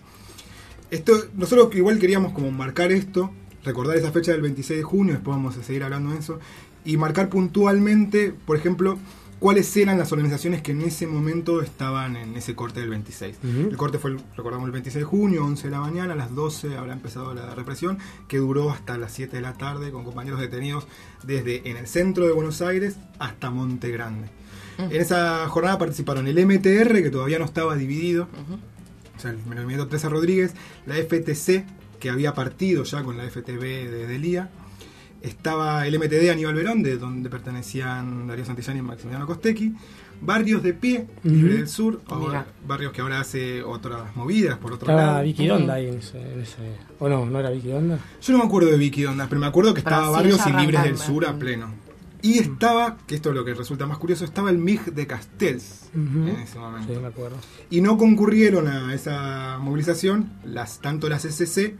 Esto, nosotros igual queríamos como marcar esto, recordar esa fecha del 26 de junio, después vamos a seguir hablando de eso, y marcar puntualmente, por ejemplo, cuáles eran las organizaciones que en ese momento estaban en ese corte del 26. Ujú. El corte fue, recordamos, el 26 de junio, 11 de la mañana, a las 12 habrá empezado la represión, que duró hasta las 7 de la tarde, con compañeros detenidos desde en el centro de Buenos Aires hasta Monte Grande. En esa jornada participaron el MTR, que todavía no estaba dividido, o sea, el movimiento Teresa Rodríguez, la FTC, que había partido ya con la FTB de Delía, estaba el MTD Aníbal Verón, de donde pertenecían Darío Santillán y Maximiliano Costecchi, Barrios de Pie, Libre del Sur, ahora- barrios que ahora hace otras movidas por otro Estaba lado. Vicky Donda ahí en ese, en ese- ¿O no? ¿No era Vicky Donda? Yo no me acuerdo de Vicky Ondas, pero me acuerdo que estaba Barrios y Libres del Sur a pleno. Y estaba, que esto es lo que resulta más curioso, estaba el MIG de Castells en ese momento. Sí, me acuerdo. Y no concurrieron a esa movilización las, tanto las SCC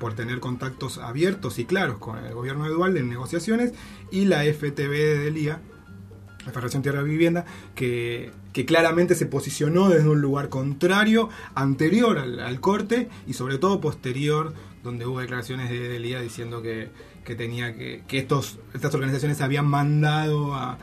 por tener contactos abiertos y claros con el gobierno de Dual en negociaciones y la FTB de Delía, la Federación Tierra Vivienda, que, que claramente se posicionó desde un lugar contrario, anterior al, corte y sobre todo posterior, donde hubo declaraciones de Delía diciendo que, que tenía que, que estos, estas organizaciones habían mandado a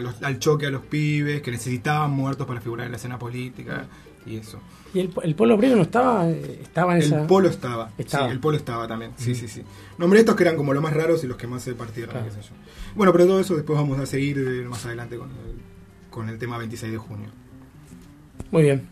los- al choque a los pibes, que necesitaban muertos para figurar en la escena política y eso. ¿Y el, el polo obrero no estaba? estaba en El esa... polo estaba. Estaba. Sí, el polo estaba también. Sí, Ujú. sí, sí. Nombré estos que eran como los más raros y los que más se partieron. Claro. qué sé yo. Bueno, pero todo eso después vamos a seguir eh, más adelante con el, con el tema 26 de junio. Muy bien.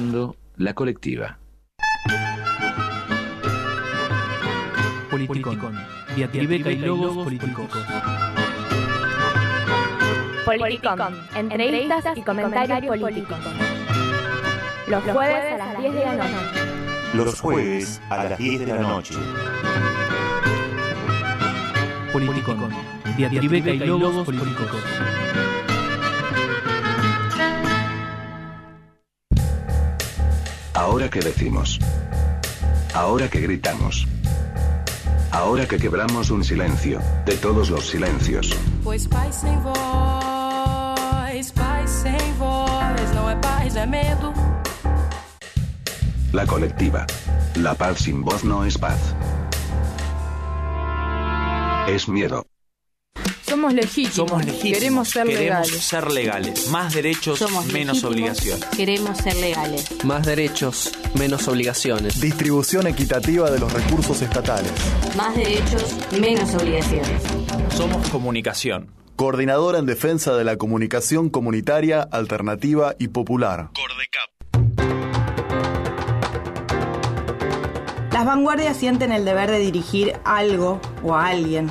Escuchando La Colectiva. Politicón. Diatribeca y logos políticos. Politicón. Entrevistas y comentarios políticos. Los jueves a las 10 de la noche. Los jueves a las 10 de la noche. Politicón. Diatribeca y logos políticos. Ahora que decimos. Ahora que gritamos. Ahora que quebramos un silencio, de todos los silencios. Pois paz sem voz, paz sem voz, não é paz, é medo. La colectiva. La paz sin voz no es paz. Es miedo. Somos legítimos. Somos legítimos. Queremos ser Queremos legales. ser legales. Más derechos, Somos menos legítimos. obligaciones. Queremos ser legales. Más derechos, menos obligaciones. Distribución equitativa de los recursos estatales. Más derechos, menos obligaciones. Somos comunicación. Coordinadora en defensa de la comunicación comunitaria, alternativa y popular. Las vanguardias sienten el deber de dirigir algo o a alguien.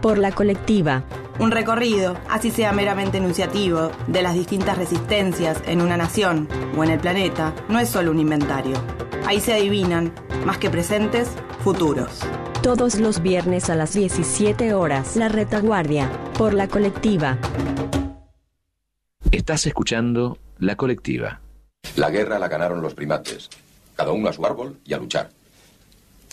Por la colectiva. Un recorrido, así sea meramente enunciativo, de las distintas resistencias en una nación o en el planeta, no es solo un inventario. Ahí se adivinan, más que presentes, futuros. Todos los viernes a las 17 horas. La retaguardia. Por la colectiva. Estás escuchando La Colectiva. La guerra la ganaron los primates. Cada uno a su árbol y a luchar.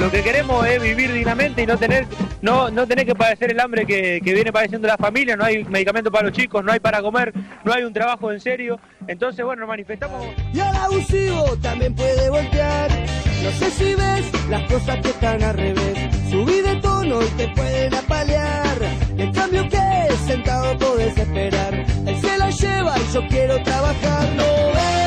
Lo que queremos es vivir dignamente y no tener no, no tener que padecer el hambre que, que viene padeciendo la familia, no hay medicamentos para los chicos, no hay para comer, no hay un trabajo en serio. Entonces, bueno, nos manifestamos. Y el abusivo también puede voltear. No sé si ves las cosas que están al revés. Subí de tono y te pueden apalear. Y cambio que sentado podés esperar. Él se la lleva y yo quiero trabajar. No ven,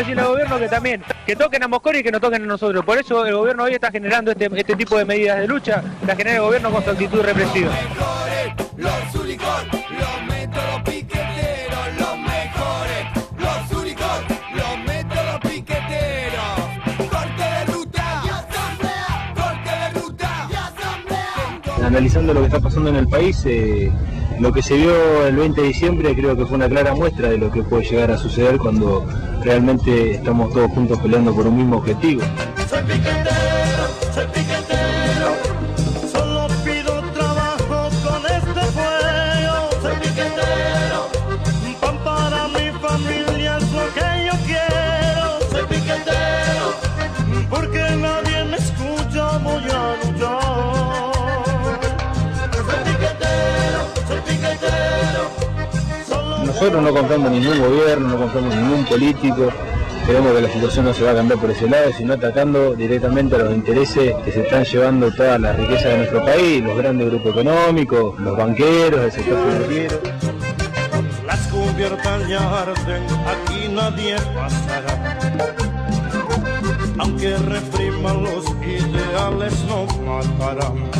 decirle al gobierno que también, que toquen a Mosconi y que nos toquen a nosotros. Por eso el gobierno hoy está generando este, este tipo de medidas de lucha, la genera el gobierno con su actitud represiva. Analizando lo que está pasando en el país, eh, lo que se vio el 20 de diciembre creo que fue una clara muestra de lo que puede llegar a suceder cuando realmente estamos todos juntos peleando por un mismo objetivo. Nosotros no confiamos en ningún gobierno, no confiamos en ningún político. Creemos que la situación no se va a cambiar por ese lado, sino atacando directamente a los intereses que se están llevando toda la riqueza de nuestro país, los grandes grupos económicos, los banqueros, el sector financiero. Las cubiertas ya arden, aquí nadie pasará. Aunque repriman los ideales, no matarán.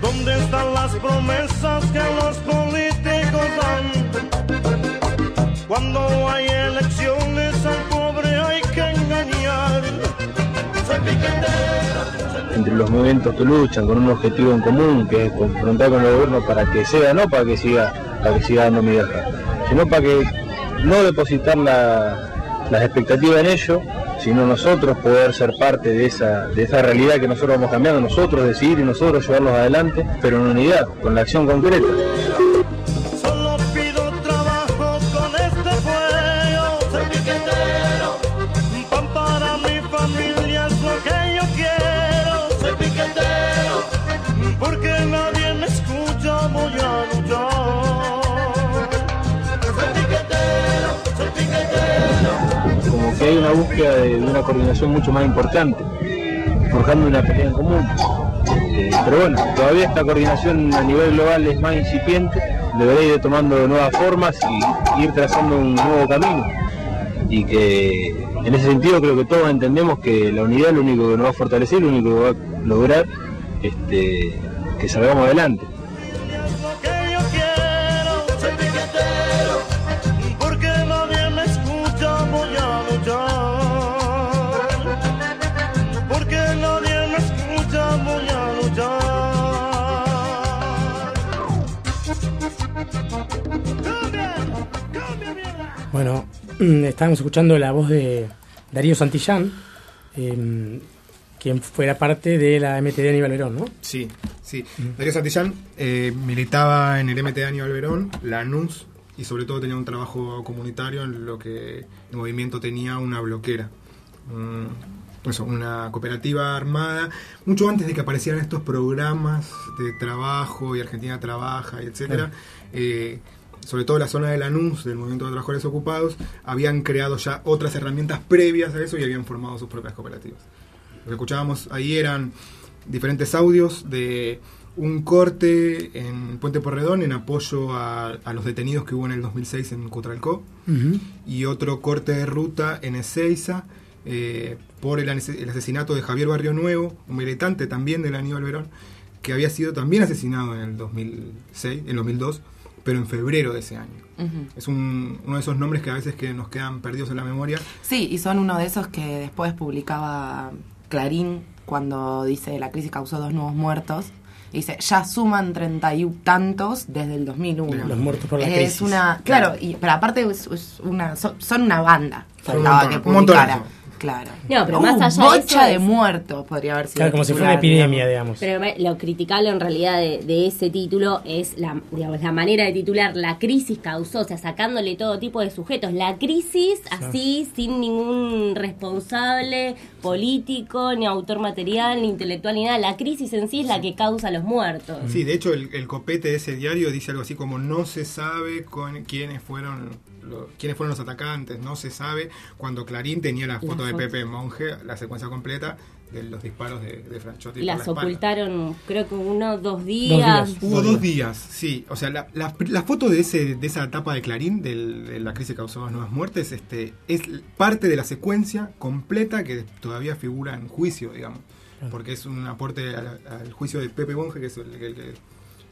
¿Dónde están las promesas que los políticos Cuando hay elecciones al pobre hay que engañar. Entre los movimientos que luchan con un objetivo en común, que es confrontar con el gobierno para que sea, no para que siga, para que siga dando migajas, sino para que no depositar la- las expectativas en ellos, sino nosotros poder ser parte de esa, de esa realidad que nosotros vamos cambiando, nosotros decidir y nosotros llevarlos adelante, pero en unidad, con la acción concreta. De, una coordinación mucho más importante, forjando una pelea en común. Eh, pero bueno, todavía esta coordinación a nivel global es más incipiente, debería ir tomando nuevas formas y ir trazando un nuevo camino. Y que en ese sentido creo que todos entendemos que la unidad es lo único que nos va a fortalecer, lo único que va a lograr este, que salgamos adelante. Estábamos escuchando la voz de Darío Santillán, eh, quien fuera parte de la MTD Aníbal Verón, ¿no? Sí, sí. Darío Santillán eh, militaba en el MTA Aníbal Verón, la NUS, y sobre todo tenía un trabajo comunitario en lo que el movimiento tenía una bloquera. Mm, eso, una cooperativa armada, mucho antes de que aparecieran estos programas de trabajo y Argentina trabaja y etcétera. Claro. eh, sobre todo la zona de Lanús, del Movimiento de Trabajadores Ocupados, habían creado ya otras herramientas previas a eso y habían formado sus propias cooperativas. Lo que escuchábamos ahí eran diferentes audios de un corte en Puente Porredón en apoyo a, a los detenidos que hubo en el 2006 en Cutralcó Ujú. y otro corte de ruta en Ezeiza eh, por el, el asesinato de Javier Barrio Nuevo, un militante también del Aníbal Verón, que había sido también asesinado en el 2006, en 2002, pero en febrero de ese año. Es un- uno de esos nombres que a veces que nos quedan perdidos en la memoria. Sí, y son uno de esos que después publicaba Clarín cuando dice la crisis causó dos nuevos muertos. Dice, ya suman treinta y tantos desde el 2001. Los muertos por la es crisis. una, claro, y, pero aparte es, es una, son, son una banda. Son un montón, que un. Claro. No, pero Uh, más allá de bocha de muertos podría haber sido. Claro, como si fuera una epidemia, digamos. Pero me- lo criticable en realidad de, de ese título es la, digamos, la manera de titular la crisis causó, o sea, sacándole todo tipo de sujetos. La crisis, así, sin ningún responsable político, ni autor material, ni intelectual, ni nada. La crisis en sí es la que causa los muertos. Sí, de hecho el, el copete de ese diario dice algo así como no se sabe con quiénes fueron lo- quiénes fueron los atacantes, no se sabe cuando Clarín tenía la foto de foto. Pepe Monge, la secuencia completa de los disparos de, de Franchotti. Y las la ocultaron, creo que uno, dos días. Hubo dos días, sí. O sea, la, la- la foto de ese de esa etapa de Clarín, del- de la crisis que causó las nuevas muertes, este, es parte de la secuencia completa que todavía figura en juicio, digamos. Porque es un aporte al, al juicio de Pepe Monge, que es el, el que-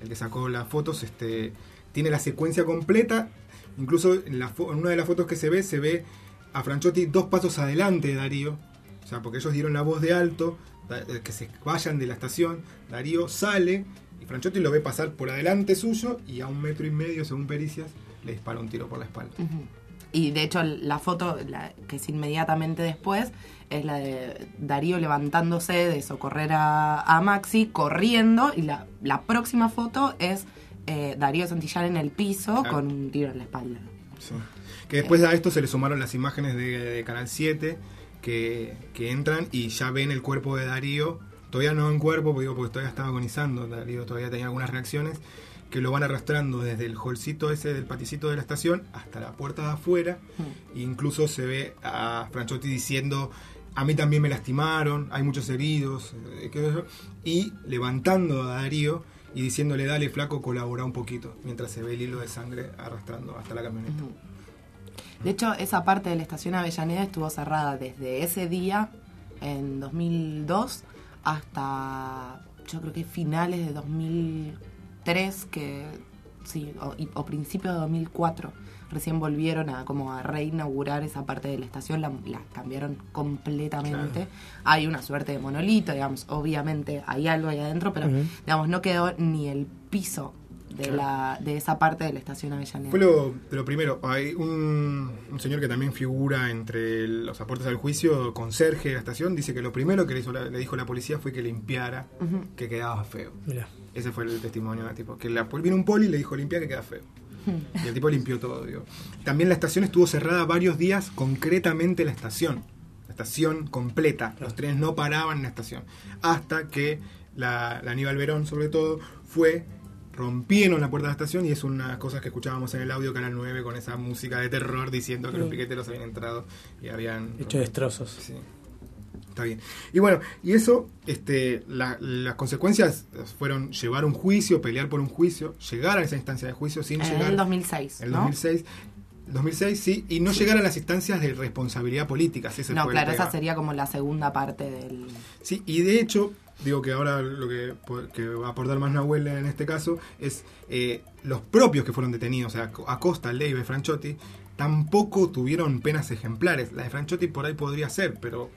el que sacó las fotos. Este, tiene la secuencia completa. Incluso en, una de las fotos que se ve, se ve a Franchotti dos pasos adelante de Darío. O sea, porque ellos dieron la voz de alto, eh, que se vayan de la estación. Darío sale y Franchotti lo ve pasar por adelante suyo y a un metro y medio, según pericias, le dispara un tiro por la espalda. Y de hecho la foto que es inmediatamente después es la de Darío levantándose de socorrer a, a Maxi, corriendo, y la, la próxima foto es eh, Darío Santillán en el piso Claro. con un tiro en la espalda. Sí. Que después a esto se le sumaron las imágenes de, de Canal 7 que, que entran y ya ven el cuerpo de Darío. Todavía no en cuerpo, porque, digo, porque todavía estaba agonizando. Darío todavía tenía algunas reacciones. Que lo van arrastrando desde el holcito ese del paticito de la estación hasta la puerta de afuera. E incluso se ve a Franchotti diciendo: A mí también me lastimaron, hay muchos heridos. eh, qué sé yo", Y levantando a Darío y diciéndole: Dale, flaco, colabora un poquito. Mientras se ve el hilo de sangre arrastrando hasta la camioneta. De hecho, esa parte de la estación Avellaneda estuvo cerrada desde ese día, en 2002, hasta yo creo que finales de 2003, que sí, o, y- o principios de 2004, recién volvieron a como a reinaugurar esa parte de la estación, la, la cambiaron completamente. Claro. Hay una suerte de monolito, digamos, obviamente hay algo ahí adentro, pero digamos, no quedó ni el piso de, Claro. la, de esa parte de la estación Avellaneda. Fue lo, lo primero. Hay un, un señor que también figura entre los aportes al juicio, conserje de la estación, dice que lo primero que le, hizo la- le dijo la policía fue que limpiara, que quedaba feo. Mirá. Ese fue el testimonio del tipo. Que la, vino un poli y le dijo limpia que queda feo. Y el tipo limpió todo. digo. También la estación estuvo cerrada varios días, concretamente la estación. La estación completa. Los trenes no paraban en la estación. Hasta que la, la Aníbal Verón, sobre todo, fue. Rompieron la puerta de la estación y es una cosa que escuchábamos en el audio Canal 9 con esa música de terror diciendo que los Mm. piqueteros habían entrado y habían Hecho destrozos. Sí. Está bien. Y bueno, y eso, este, la- las consecuencias fueron llevar un juicio, pelear por un juicio, llegar a esa instancia de juicio sin En llegar. el 2006, El ¿no? 2006. 2006, sí, y no llegar a las instancias de responsabilidad política. ese No, el claro, esa sería como la segunda parte del... Sí, y de hecho, digo que ahora lo que, que va a aportar más Nahuel en este caso es eh, los propios que fueron detenidos, o sea, Acosta, Leiva y Franchotti, tampoco tuvieron penas ejemplares. La de Franchotti por ahí podría ser, pero...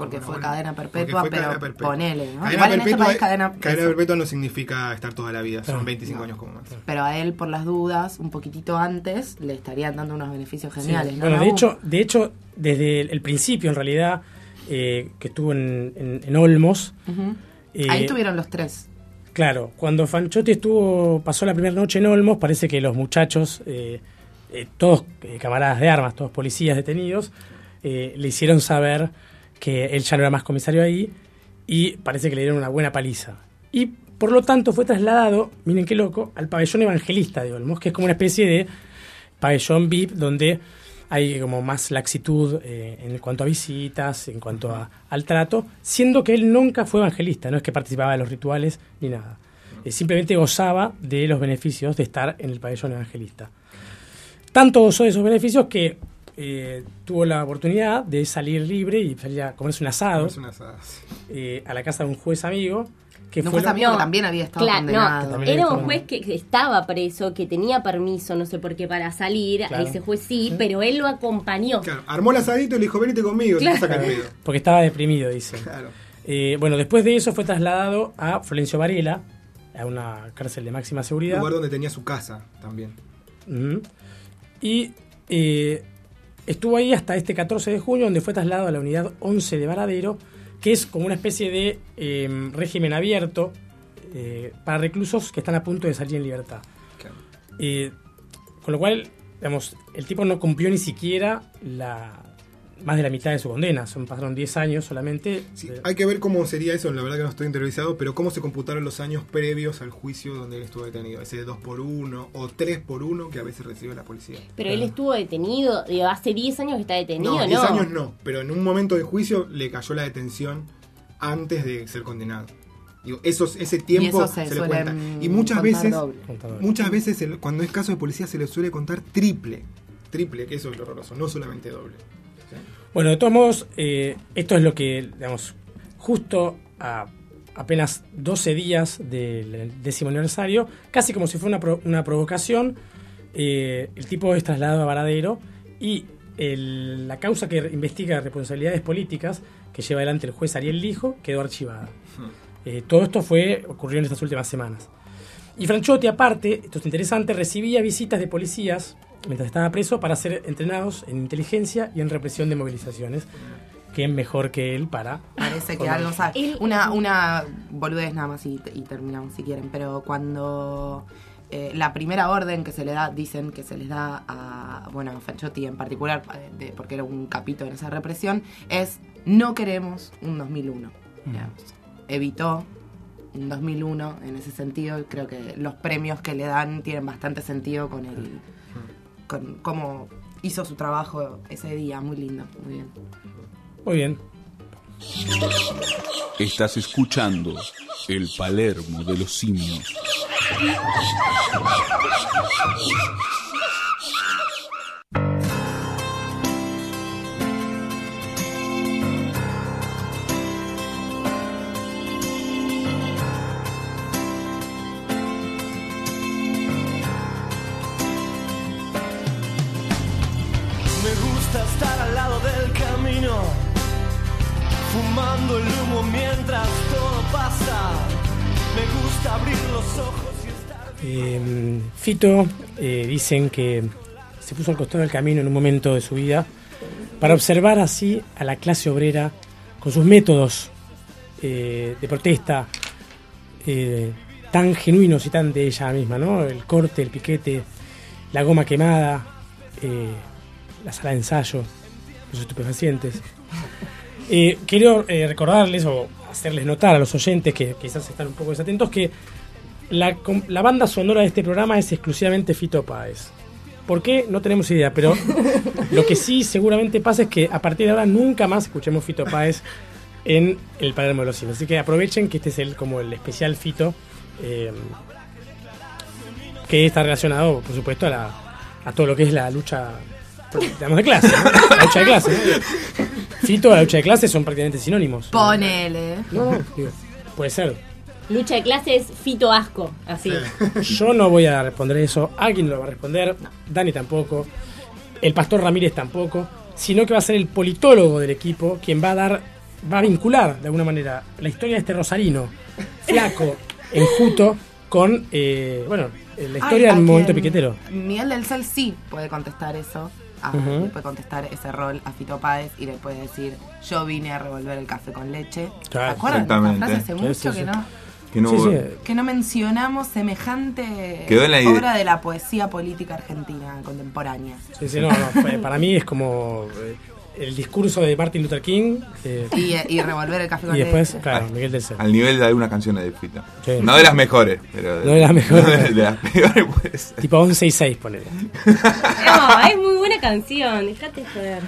Porque bueno, fue bueno, cadena perpetua, fue pero cadena perpetua. ponele, ¿no? Cadena Igual en este perpetua, país cadena- cadena perpetua no significa estar toda la vida, son Claro. 25 No. años como más. Pero a él, por las dudas, un poquitito antes, le estarían dando unos beneficios Sí. geniales. ¿no, Bueno, de hecho, de hecho, desde el, el principio, en realidad, eh, que estuvo en, en- en Olmos. Eh, Ahí estuvieron los tres. Claro, cuando Fanchotti estuvo, pasó la primera noche en Olmos, parece que los muchachos, eh, eh, todos eh, camaradas de armas, todos policías detenidos, eh, le hicieron saber que él ya no era más comisario ahí y parece que le dieron una buena paliza. Y por lo tanto fue trasladado, miren qué loco, al pabellón evangelista de Olmos, que es como una especie de pabellón VIP donde hay como más laxitud eh, en cuanto a visitas, en cuanto a- al trato, siendo que él nunca fue evangelista, no es que participaba de los rituales ni nada. Eh, simplemente gozaba de los beneficios de estar en el pabellón evangelista. Tanto gozó de esos beneficios que eh, tuvo la oportunidad de salir libre y salir a comerse un asado eh, a la casa de un juez amigo. Que No fue juez amigo que también había estado Claro, condenado. no, También era un juez que estaba preso, que tenía permiso, no sé por qué, para salir, Claro. a ese juez sí, pero él lo acompañó. Claro, armó el asadito y le dijo, venite conmigo, te Claro. vas a sacar pedo. Porque estaba deprimido, dice. Claro. Eh, bueno, después de eso fue trasladado a Florencio Varela, a una cárcel de máxima seguridad. lugar donde tenía su casa también. Y eh, estuvo ahí hasta este 14 de junio, donde fue trasladado a la unidad 11 de Varadero, que es como una especie de eh, régimen abierto eh, para reclusos que están a punto de salir en libertad. Eh, con lo cual, digamos, el tipo no cumplió ni siquiera la más de la mitad de su condena, son pasaron 10 años solamente. de- Hay que ver cómo sería eso, la verdad que no estoy interiorizado, pero cómo se computaron los años previos al juicio donde él estuvo detenido. Ese 2 por 1 o 3 por 1 que a veces recibe la policía. Pero él estuvo detenido, digo, hace 10 años que está detenido, ¿no? No, 10 años no, pero en un momento de juicio le cayó la detención antes de ser condenado. Digo, esos, ese tiempo eso se se, le cuenta. Y muchas veces, doble. muchas veces el- cuando es caso de policía se le suele contar triple. Triple, que eso es lo horroroso, no solamente doble. Bueno, de todos modos, eh, esto es lo que, digamos, justo a apenas 12 días del décimo aniversario, casi como si fuera una, pro- una provocación, eh, el tipo es trasladado a Varadero y el- la causa que investiga responsabilidades políticas que lleva adelante el juez Ariel Lijo quedó archivada. Eh, todo esto fue ocurrió en estas últimas semanas. Y Franchotti, aparte, esto es interesante, recibía visitas de policías mientras estaba preso para ser entrenados en inteligencia y en represión de movilizaciones. ¿Quién mejor que él para...? Parece que algo sabe. Una, una boludez nada más y, y terminamos si quieren. Pero cuando eh, la primera orden que se le da, dicen que se les da a, bueno, a Fanchotti en particular, eh, de- porque era un capítulo en esa represión, es no queremos un 2001. Digamos. Evitó un 2001 en ese sentido. Creo que los premios que le dan tienen bastante sentido con el con cómo hizo su trabajo ese día. Muy lindo, muy bien. Muy bien. Estás escuchando el Palermo de los simios. Fumando el humo mientras todo pasa. Me gusta abrir los ojos y estar. Eh, Fito eh, dicen que se puso al costado del camino en un momento de su vida para observar así a la clase obrera con sus métodos eh, de protesta eh, tan genuinos y tan de ella misma, ¿no? El corte, el piquete, la goma quemada, la sala de ensayo, los estupefacientes. Eh, quiero eh, recordarles o hacerles notar a los oyentes que quizás están un poco desatentos que la, banda sonora de este programa es exclusivamente Fito Páez. ¿Por qué? No tenemos idea, pero lo que sí seguramente pasa es que a partir de ahora nunca más escuchemos Fito Páez en el Palermo de los Cines. Así que aprovechen que este es el, como el especial Fito, eh, que está relacionado, por supuesto, a, la, a todo lo que es la lucha digamos, de clase. ¿no? La lucha de clase. ¿no? Fito y la lucha de clase son prácticamente sinónimos. Ponele. No, no, digo, puede ser. Lucha de clases, Fito Asco, así. Yo no voy a responder eso, alguien lo va a responder, Dani tampoco, el pastor Ramírez tampoco, sino que va a ser el politólogo del equipo quien va a dar, va a vincular de alguna manera la historia de este rosarino, flaco, enjuto, con, eh, bueno, la historia Ay, del movimiento piquetero. Miguel del Cel sí puede contestar eso. A- Ujú. le puede contestar ese rol a Fito Páez y le puede decir yo vine a revolver el café con leche. Claro, ¿Se acuerdan de esa frase hace mucho sí, que sí. no? Que no Sí, hubo- sí. Que no mencionamos semejante Quedó en la ide- obra de la poesía política argentina contemporánea. Sí, sí, no, no, para mí es como eh, el discurso de Martin Luther King eh, Y, y revolver el café con y después, leche. claro, Miguel del Cel. Al nivel de algunas canciones de Fito. Sí. No de las mejores, pero. No de las mejores. no de, de las peores, pues. Tipo 11 y 6, ponele. No, es muy buena canción, dejate joder.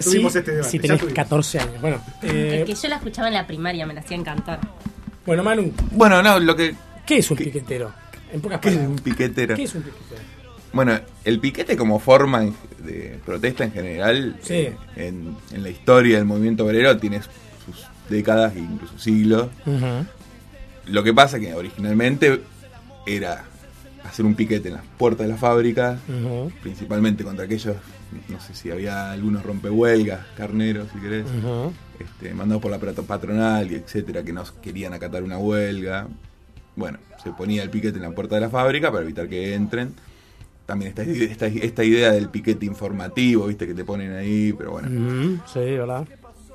Sí, este si tenés 14 años. Bueno, eh, Es que yo la escuchaba en la primaria, me la hacían cantar. bueno Manu, Bueno, no, lo que. ¿qué es un piquetero? En pocas ¿Qué es palabras. un piquetero? ¿Qué es un piquetero? Bueno, el piquete como forma en- de protesta en general, Sí. eh, en, en la historia del movimiento obrero, tiene sus décadas e incluso siglos. Lo que pasa que originalmente era hacer un piquete en las puertas de las fábricas, Ujú. principalmente contra aquellos, no sé si había algunos rompehuelgas, carneros, si querés, este, mandados por la patronal y etcétera, que no querían acatar una huelga. Bueno, se ponía el piquete en la puerta de la fábrica para evitar que entren. También esta, esta, esta idea del piquete informativo, viste, que te ponen ahí, pero bueno. Sí, ¿verdad?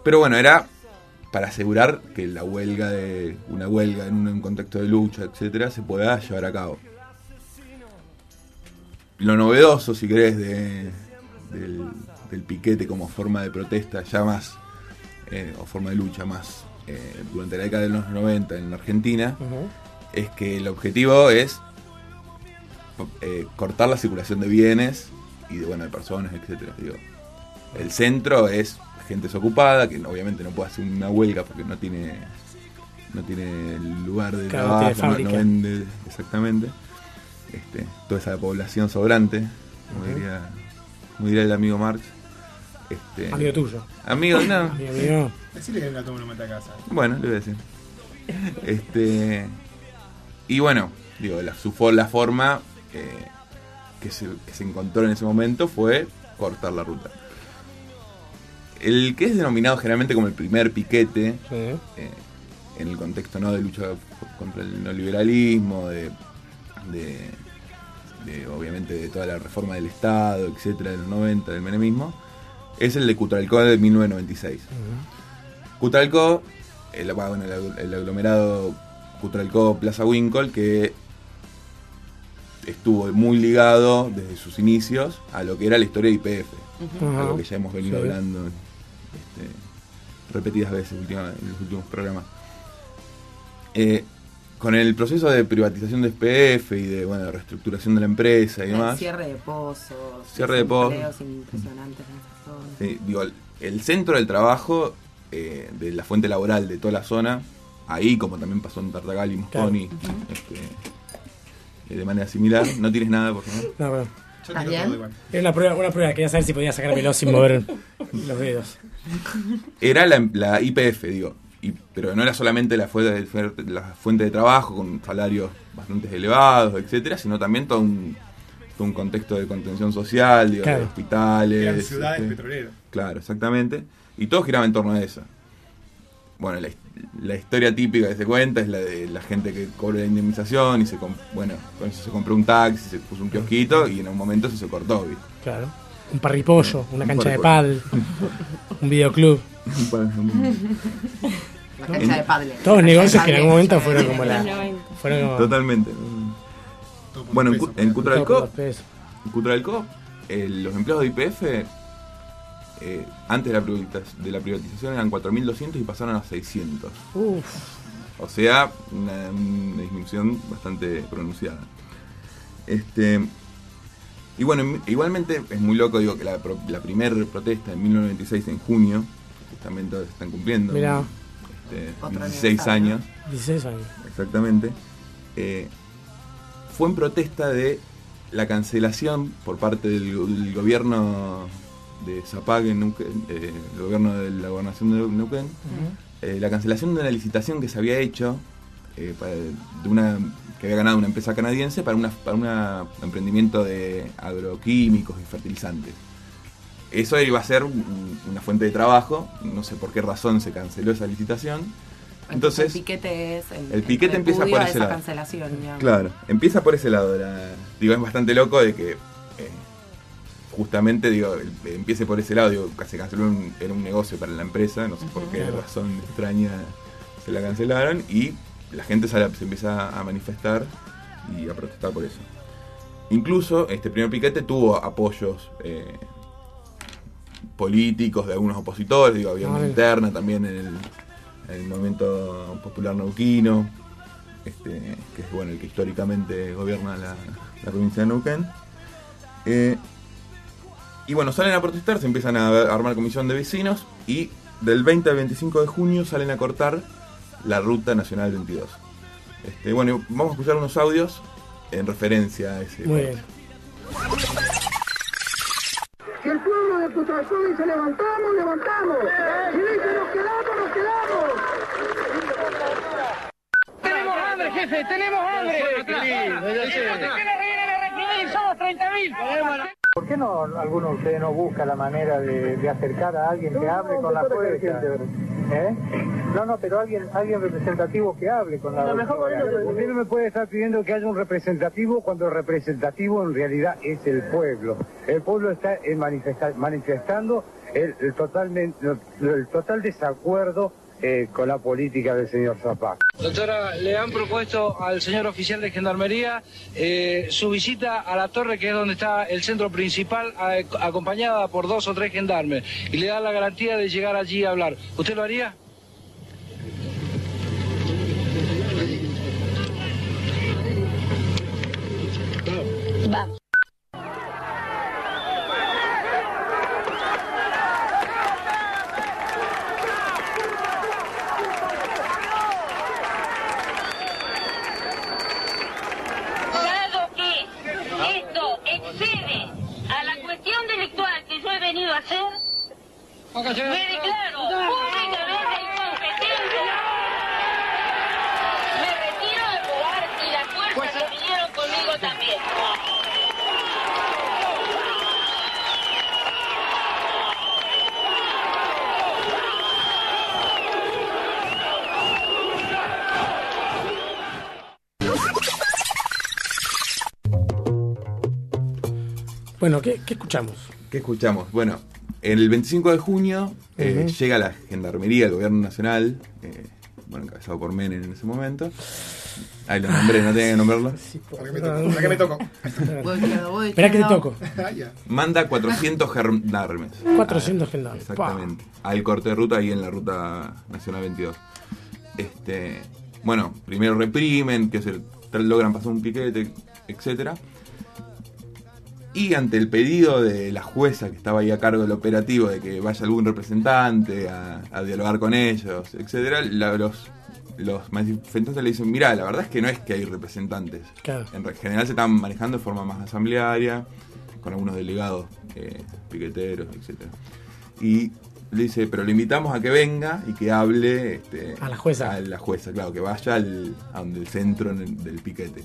Pero bueno, era para asegurar que la huelga de una huelga en un contexto de lucha, etcétera, se pueda llevar a cabo. Lo novedoso, si querés, de, del, del piquete como forma de protesta, ya más, eh, o forma de lucha más, eh, durante la década de los 90 en la Argentina, es que el objetivo es eh, cortar la circulación de bienes y de, bueno, de personas, etcétera. Digo, el centro es gente desocupada, que obviamente no puede hacer una huelga porque no tiene no tiene lugar de Claro, no tiene trabajo, no, vende exactamente. Este, toda esa población sobrante, como, Ujú. diría, como diría el amigo Marx. Este, Amigo tuyo. Amigo, no. Amigo mío. Decirle que a casa. Bueno, le voy a decir. Este, y bueno, digo, la, su, la forma eh, que, se, que se encontró en ese momento fue cortar la ruta. El que es denominado generalmente como el primer piquete, Sí. eh, en el contexto ¿no? de lucha contra el neoliberalismo, de, de- de, obviamente de toda la reforma del Estado, etcétera, de los 90, del menemismo, es el de Cutralcó de 1996. Cutralcó, el, bueno, el, ag- el aglomerado Cutralcó Plaza Winkle, que estuvo muy ligado desde sus inicios a lo que era la historia de IPF, algo Ajá. que ya hemos venido Sí. hablando este, repetidas veces última- en los últimos programas. Eh, con el proceso de privatización de SPF y de bueno, reestructuración de la empresa y El demás, cierre de pozos. Cierre de pozos. empleos impresionantes en. Sí, digo, el- centro del trabajo eh, de la fuente laboral de toda la zona, ahí como también pasó en Tartagal y Mosconi, este, eh, de manera similar. ¿No tienes nada, por favor? No, bueno. Yo. Era una prueba, una prueba, quería saber si podía sacármelo sin mover los dedos. Era la, la IPF, digo, y- pero no era solamente la fuente, de, la fuente de trabajo con salarios bastante elevados, etcétera, sino también todo un, todo un contexto de contención social, digo, de hospitales. Eran ciudades este, petroleras. Claro, exactamente. Y todo giraba en torno a eso. Bueno, la, la historia típica que se cuenta es la de la gente que cobra la indemnización y se, bueno, con eso se compró un taxi, se puso un kiosquito y en un momento eso se cortó, ¿viste? Claro. Un parripollo, una Un cancha de pádel, un videoclub. La cancha de pádel. Todos La negocios que en algún momento fueron como la. Fueron como- Totalmente. Bueno, en, en los pesos. en Cutralcó, eh, los empleados de IPF eh, antes de la, de la privatización eran 4.200 y pasaron a 600. Uf. O sea, una, una disminución bastante pronunciada. Este, y bueno, igualmente es muy loco, digo, que la, la primera protesta en 1996, en junio, justamente ahora se están cumpliendo Mirá. este, Otro 16 aniversario. años. 16 años. Exactamente. eh, fue en protesta de la cancelación por parte del gobierno de Zapag en Neuquén, eh, el gobierno de la gobernación de Neuquén, eh, la cancelación de una licitación que se había hecho eh, para- de una que había ganado una empresa canadiense para una para una emprendimiento de agroquímicos y fertilizantes. Eso iba a ser un- una fuente de trabajo, no sé por qué razón se canceló esa licitación. Entonces, el piquete es el, el piquete empieza por ese esa lado. cancelación. digamos. Claro, empieza por ese lado. la- digo, es bastante loco de que justamente digo, empiece por ese lado. Digo, se canceló un, era un negocio para la empresa, no sé por qué razón extraña se la cancelaron y la gente sale- se empieza a manifestar y a protestar por eso. Incluso este primer piquete tuvo apoyos eh, políticos de algunos opositores, digo, había una interna también en el, en el movimiento popular neuquino, este, que es bueno el que históricamente gobierna la, la provincia de Neuquén. Eh, y bueno, salen a protestar, se empiezan a armar comisión de vecinos y del 20 al 25 de junio salen a cortar la ruta nacional 22. Este, bueno, vamos a escuchar unos audios en referencia a ese. Muy bien. Si el pueblo de Cutralcó dice levantamos, levantamos. Si dice nos quedamos, nos quedamos. Tenemos hambre, jefe, tenemos hambre. Somos 30.000. ¿Por qué no alguno de ustedes no busca la manera de, de acercar a alguien que hable con la jueza? ¿Eh? No, no, pero alguien, alguien representativo que hable con la mejor Usted no me puede estar pidiendo que haya un representativo cuando el representativo en realidad es el pueblo. El pueblo está manifesta- manifestando el, el totalmente, el total desacuerdo eh, con la política del señor Zapata. Doctora, le han propuesto al señor oficial de Gendarmería eh, su visita a la torre, que es donde está el centro principal, a- acompañada por dos o tres gendarmes, y le dan la garantía de llegar allí a hablar. ¿Usted lo haría? Vamos. Dado que esto excede a la cuestión delictual que yo he venido a hacer, me declaro públicamente incompetente. Me retiro del lugar y las fuerzas que vinieron conmigo también. Bueno, ¿qué, qué escuchamos? ¿Qué escuchamos? Bueno, el 25 de junio eh, llega la Gendarmería del Gobierno Nacional, eh, bueno, encabezado por Menem en ese momento. Ahí lo nombré, no tenía que nombrarlo. ¿Para qué me voy, Esperá que te toco. Ah. Manda 400 gendarmes. 400 gendarmes. Exactamente. Al corte de ruta ahí en la ruta nacional 22. Este, bueno, primero reprimen, que se logran pasar un piquete, etcétera. Y ante el pedido de la jueza que estaba ahí a cargo del operativo de que vaya algún representante a, a dialogar con ellos, etcétera, la- los, los manifestantes le dicen, mira, la verdad es que no es que hay representantes. Claro. En general se están manejando de forma más asamblearia, con algunos delegados, eh, piqueteros, etcétera. Y le dice, pero le invitamos a que venga y que hable este, A la jueza. A la jueza, claro, que vaya al, a donde el centro en el- del piquete.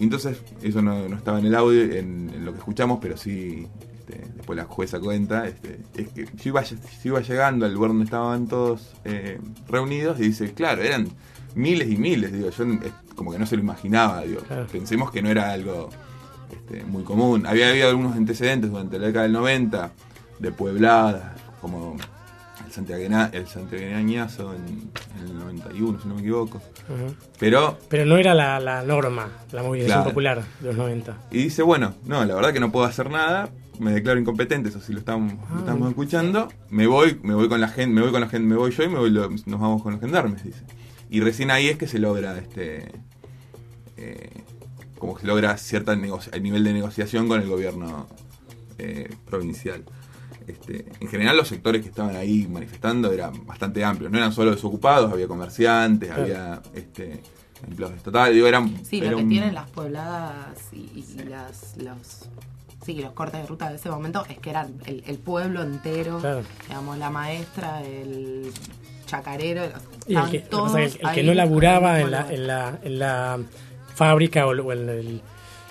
Y entonces, eso no, no estaba en el audio, en, en lo que escuchamos, pero sí este, después la jueza cuenta, este, es que yo iba, yo iba llegando al lugar donde estaban todos eh, reunidos y dice, claro, eran miles y miles, digo, yo como que no se lo imaginaba, digo, pensemos que no era algo este, muy común. Había habido algunos antecedentes durante la década del 90 de puebladas, como el, santiaguena, el santiagueñazo en, en el 91, si no me equivoco. Pero Pero no era la, la norma, la movilización Claro. popular de los 90. Y dice, bueno, no, la verdad que no puedo hacer nada, me declaro incompetente, eso sí lo estamos, lo Ah, estamos escuchando, me voy, me voy con la gente, me voy con la gente, me voy yo y me voy lo- nos vamos con los gendarmes, dice. Y recién ahí es que se logra este eh, como que se logra cierta el nivel de negociación con el gobierno eh, provincial. Este, en general los sectores que estaban ahí manifestando eran bastante amplios, no eran solo desocupados, había comerciantes, Claro. había este, empleados estatales, digo, eran, Sí, era lo que un- tienen las pobladas y, y las, los, sí, los cortes de ruta de ese momento es que eran el, el pueblo entero, Claro. digamos, la maestra, el chacarero, Y el que, todos el, no laburaba en la, en, la, en la fábrica o, o en el-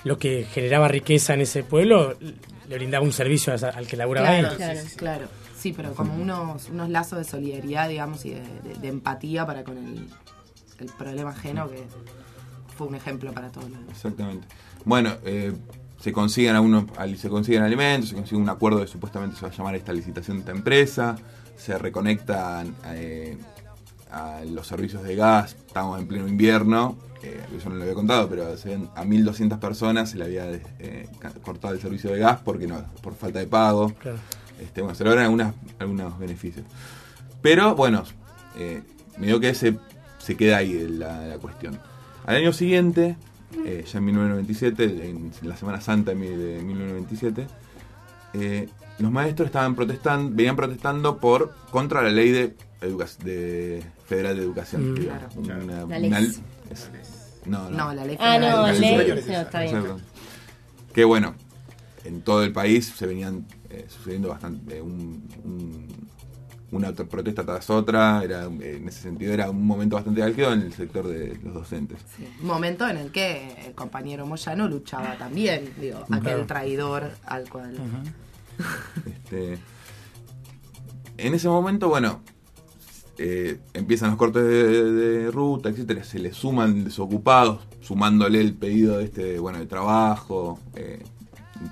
lo que generaba riqueza en ese pueblo le brindaba un servicio al que laburaba Claro, ahí. claro, claro. Sí, pero como unos, unos lazos de solidaridad, digamos, y de, de- de empatía para con el, el problema ajeno, que fue un ejemplo para todos los Exactamente. Bueno, eh, se consiguen algunos, al- se consiguen alimentos, se consigue un acuerdo de supuestamente se va a llamar esta licitación de esta empresa, se reconectan eh, a los servicios de gas, estamos en pleno invierno, eh, eso no lo había contado, pero a 1.200 personas se le había eh, cortado el servicio de gas porque no, por falta de pago. Claro. Este, bueno, se logran algunas, algunos beneficios. Pero bueno, eh, medio que se, se queda ahí la, la cuestión. Al año siguiente, eh, ya en 1997, en la Semana Santa de mi- de 1997, eh, los maestros estaban protestando, venían protestando por contra la ley de, educa- de federal de educación. Mm. Claro. una- La una- ley. es- no, no. No, la ley Ah, no, Educación ley, no, está bien. Que bueno, en todo el país se venían eh, sucediendo bastante un- un- una protesta tras otra, era eh, en ese sentido era un momento bastante álgido en el sector de los docentes. Un momento en el que el compañero Moyano luchaba también, digo, aquel Claro. traidor al cual... Este, en ese momento, bueno, eh, empiezan los cortes de, de ruta, etcétera, se le suman desocupados, sumándole el pedido de este, bueno, de trabajo, eh,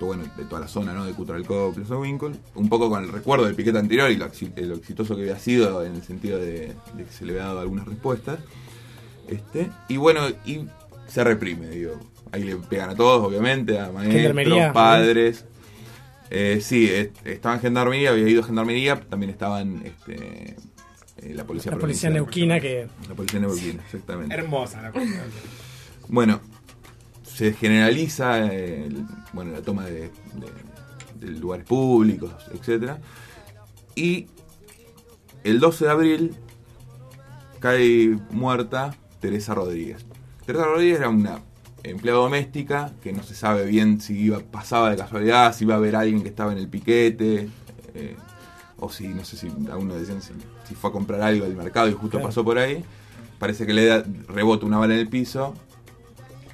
bueno, de toda la zona, ¿no? De Cutralcó, Plaza Winkle, un poco con el recuerdo del piquete anterior y lo, exi- lo exitoso que había sido en el sentido de, de que se le había dado algunas respuestas. Este, y bueno, y se reprime, digo. Ahí le pegan a todos, obviamente, a maestros, padres. Eh, sí, eh, estaba en gendarmería, había ido a gendarmería, también estaban este, eh, la policía La policía neuquina que... La policía neuquina, exactamente. Hermosa la cosa. Bueno, se generaliza eh, el- bueno, la toma de, de- de lugares públicos, etcétera Y el 12 de abril cae muerta Teresa Rodríguez. Teresa Rodríguez era una empleada doméstica que no se sabe bien si iba, pasaba de casualidad, si iba a ver a alguien que estaba en el piquete, eh, o si, no sé si algunos decían si, si fue a comprar algo del mercado y justo Claro. pasó por ahí. Parece que le da, rebota una bala en el piso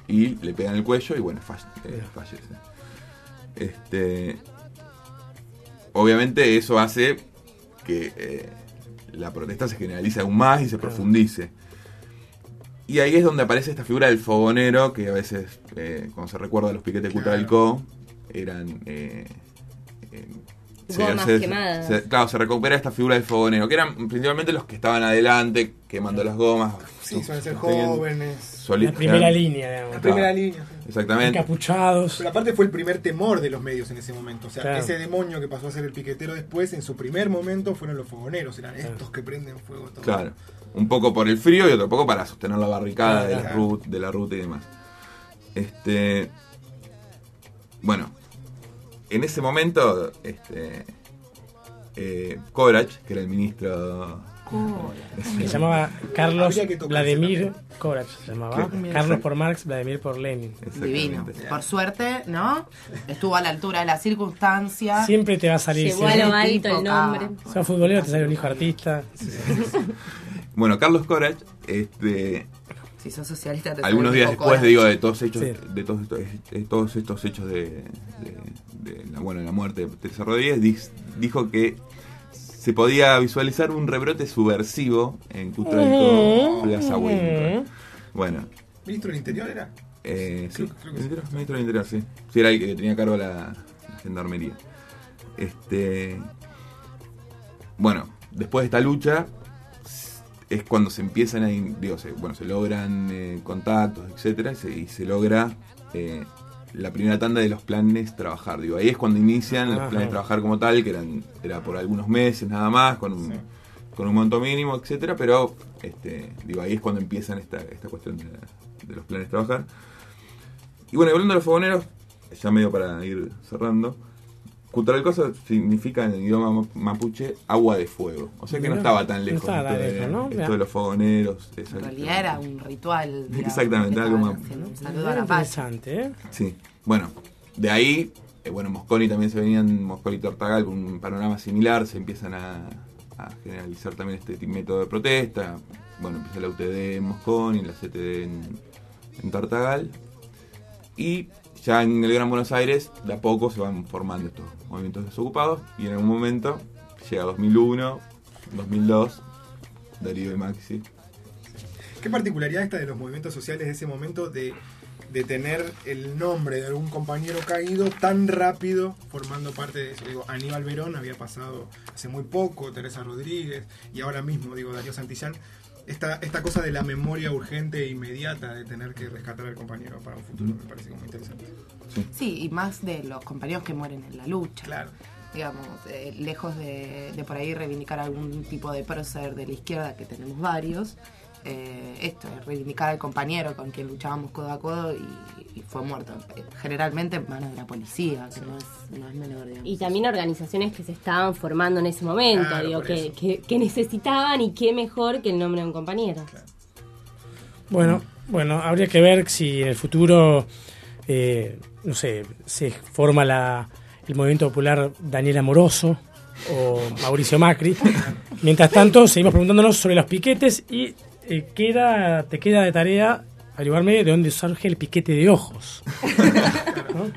y le pega en el cuello y bueno, falle- eh, fallece. Este, obviamente eso hace que eh, la protesta se generalice aún más y se profundice. Y ahí es donde aparece esta figura del fogonero, que a veces, eh, cuando se recuerda a los piquetes de Cutralcó, eran... eh, eh, Gomas quemadas. se- claro, se recupera esta figura del fogonero, que eran principalmente los que estaban adelante, quemando las gomas. Sí, suelen ser jóvenes. soli- La primera línea, digamos. La primera Claro. línea. Exactamente. Encapuchados. Pero aparte fue el primer temor de los medios en ese momento. O sea, Claro. ese demonio que pasó a ser el piquetero después, en su primer momento fueron los fogoneros. Eran estos que prenden fuego todo. Claro. Un poco por el frío y otro poco para sostener la barricada de, la Claro. ruta, de la ruta y demás. Este. Bueno. En ese momento, este. Eh, Korach, que era el ministro. Se llamaba Carlos Vladimir Korach. Se llamaba. Carlos por Marx, Vladimir por Lenin. Divino. Por suerte, ¿no? Estuvo a la altura de la circunstancia. Siempre te va a salir. Llegó a lo alto el nombre. Sos futbolero, te sale un hijo artista. Bueno, Carlos Korach, este. Si sos socialista, te algunos días después, de- digo, de todos hechos, Sí. de todos estos, de todos estos hechos de, de- de la, bueno, la muerte de Teresa Rodríguez, dijo que se podía visualizar un rebrote subversivo en Cutralco. Plaza Wellington. Bueno, ¿Ministro del Interior era? eh, sí, Creo- creo que ministro, ministro del Interior, sí. Sí, era el que tenía a cargo la, la gendarmería. Este, bueno, después de esta lucha es cuando se empiezan a, digo, se, bueno, se logran eh, contactos, etcétera, y se, y se logra eh, la primera tanda de los planes trabajar. Digo, ahí es cuando inician los planes trabajar como tal, que eran era por algunos meses nada más, con un, con un monto mínimo, etcétera, pero este, digo, ahí es cuando empiezan esta, esta cuestión de, de los planes trabajar. Y bueno, hablando de los fogoneros, ya medio para ir cerrando, Cutralcosa significa en el idioma ma- mapuche agua de fuego. O sea que no estaba tan no lejos, estaba tan esto, de, lejos, ¿no? esto de los fogoneros. En realidad era un ritual. digamos, Exactamente, algo más- haciendo un saludo a Muy la paz. interesante, ¿eh? Sí, bueno, de ahí, eh, bueno, Mosconi también se venían, Mosconi y Tortagal con un panorama similar, se empiezan a, a generalizar también este método de protesta. Bueno, empieza la UTD en Mosconi, la CTD en, en Tartagal. Y ya en el Gran Buenos Aires, de a poco se van formando estos movimientos desocupados. Y en algún momento llega 2001, 2002, Darío y Maxi. ¿Qué particularidad esta de los movimientos sociales de ese momento de, tener el nombre de algún compañero caído tan rápido formando parte de eso? Digo, Aníbal Verón había pasado hace muy poco, Teresa Rodríguez y ahora mismo, digo, Darío Santillán. Esta, esta cosa de la memoria urgente e inmediata de tener que rescatar al compañero para un futuro me parece como interesante. Sí, y más de los compañeros que mueren en la lucha. Claro. Digamos, eh, lejos de, de por ahí reivindicar algún tipo de prócer de la izquierda, que tenemos varios, eh, esto, es reivindicar al compañero con quien luchábamos codo a codo y, y fue muerto. Generalmente en manos de la policía, que no es, no es menor, digamos. Y también organizaciones que se estaban formando en ese momento, Claro, digo, que necesitaban y qué mejor que el nombre de un compañero. Bueno, bueno, habría que ver si en el futuro, eh, no sé, se forma la, el movimiento popular Daniel Amoroso o Mauricio Macri. Mientras tanto, seguimos preguntándonos sobre los piquetes y eh, queda, te queda de tarea averiguarme de dónde surge el piquete de ojos. ¿No?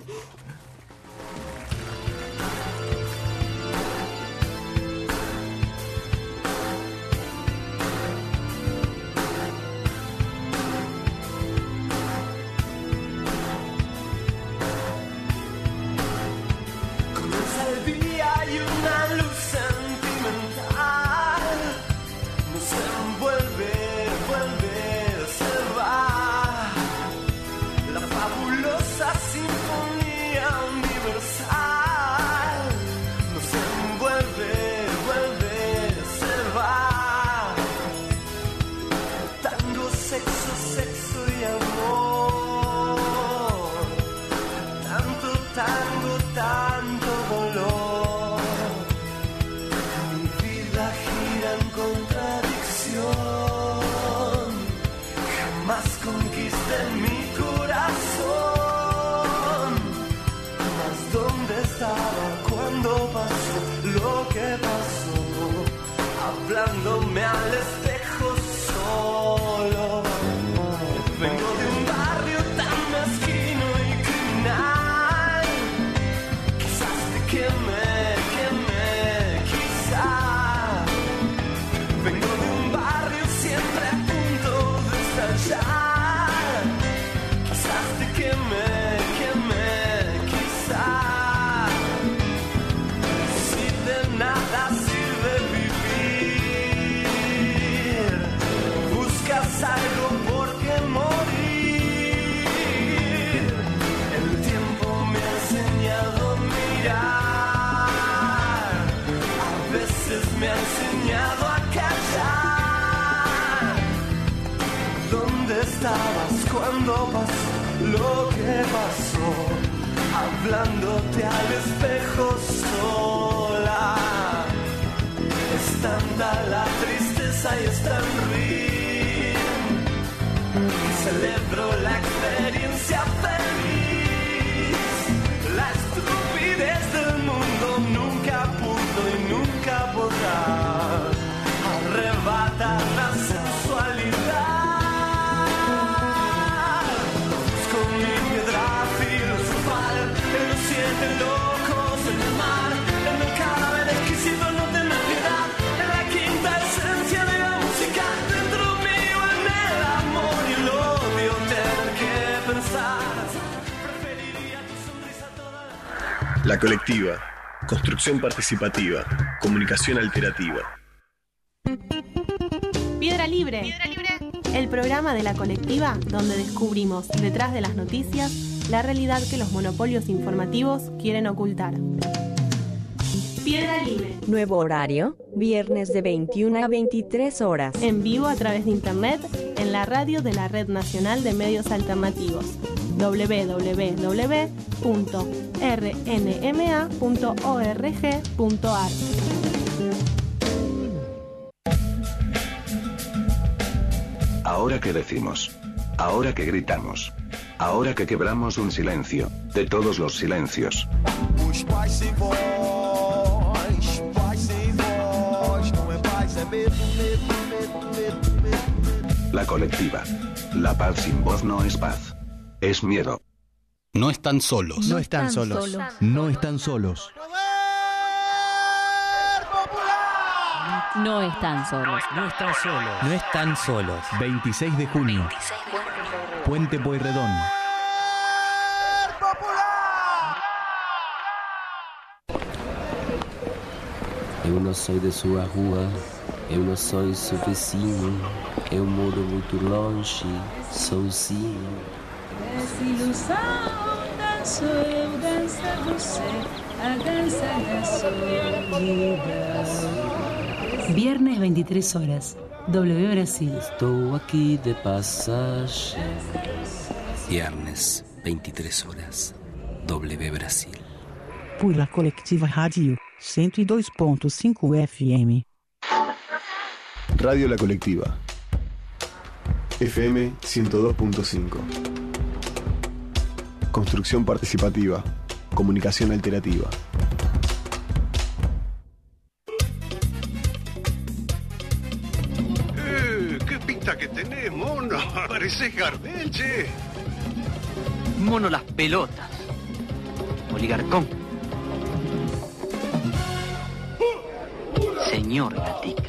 Hablándome al pasó lo que pasó? Hablándote al espejo sola. Es tanta la tristeza y es tan que celebro la experiencia La colectiva. Construcción participativa. Comunicación alternativa. Piedra Libre. El programa de la colectiva donde descubrimos detrás de las noticias la realidad que los monopolios informativos quieren ocultar. Piedra Libre. Nuevo horario, viernes de 21 a 23 horas. En vivo a través de internet en la radio de la Red Nacional de Medios Alternativos www.rnma.org.ar. Ahora que decimos. Ahora que gritamos. Ahora que quebramos un silencio, de todos los silencios. La colectiva. La paz sin voz no es paz. Es miedo. No están solos. No están solos. No están solos. No están solos. No están solos. No están solos. 26 de junio. Puente Pueyrredón. Eu não sou da sua rua, eu não sou seu vizinho, eu moro muito longe, sozinho. Essa eu, dança você, a. Viernes 23 horas. W Brasil. Estou aqui de passagem. Viernes, 23 horas. W Brasil. Por Colectiva Rádio 102.5 FM. Radio La Colectiva. FM 102.5. Construcción participativa. Comunicación alternativa. Eh, ¿Qué pinta que tenés, mono? Pareces Gardel, che. Mono las pelotas. Oligarcón. Señor Gatica.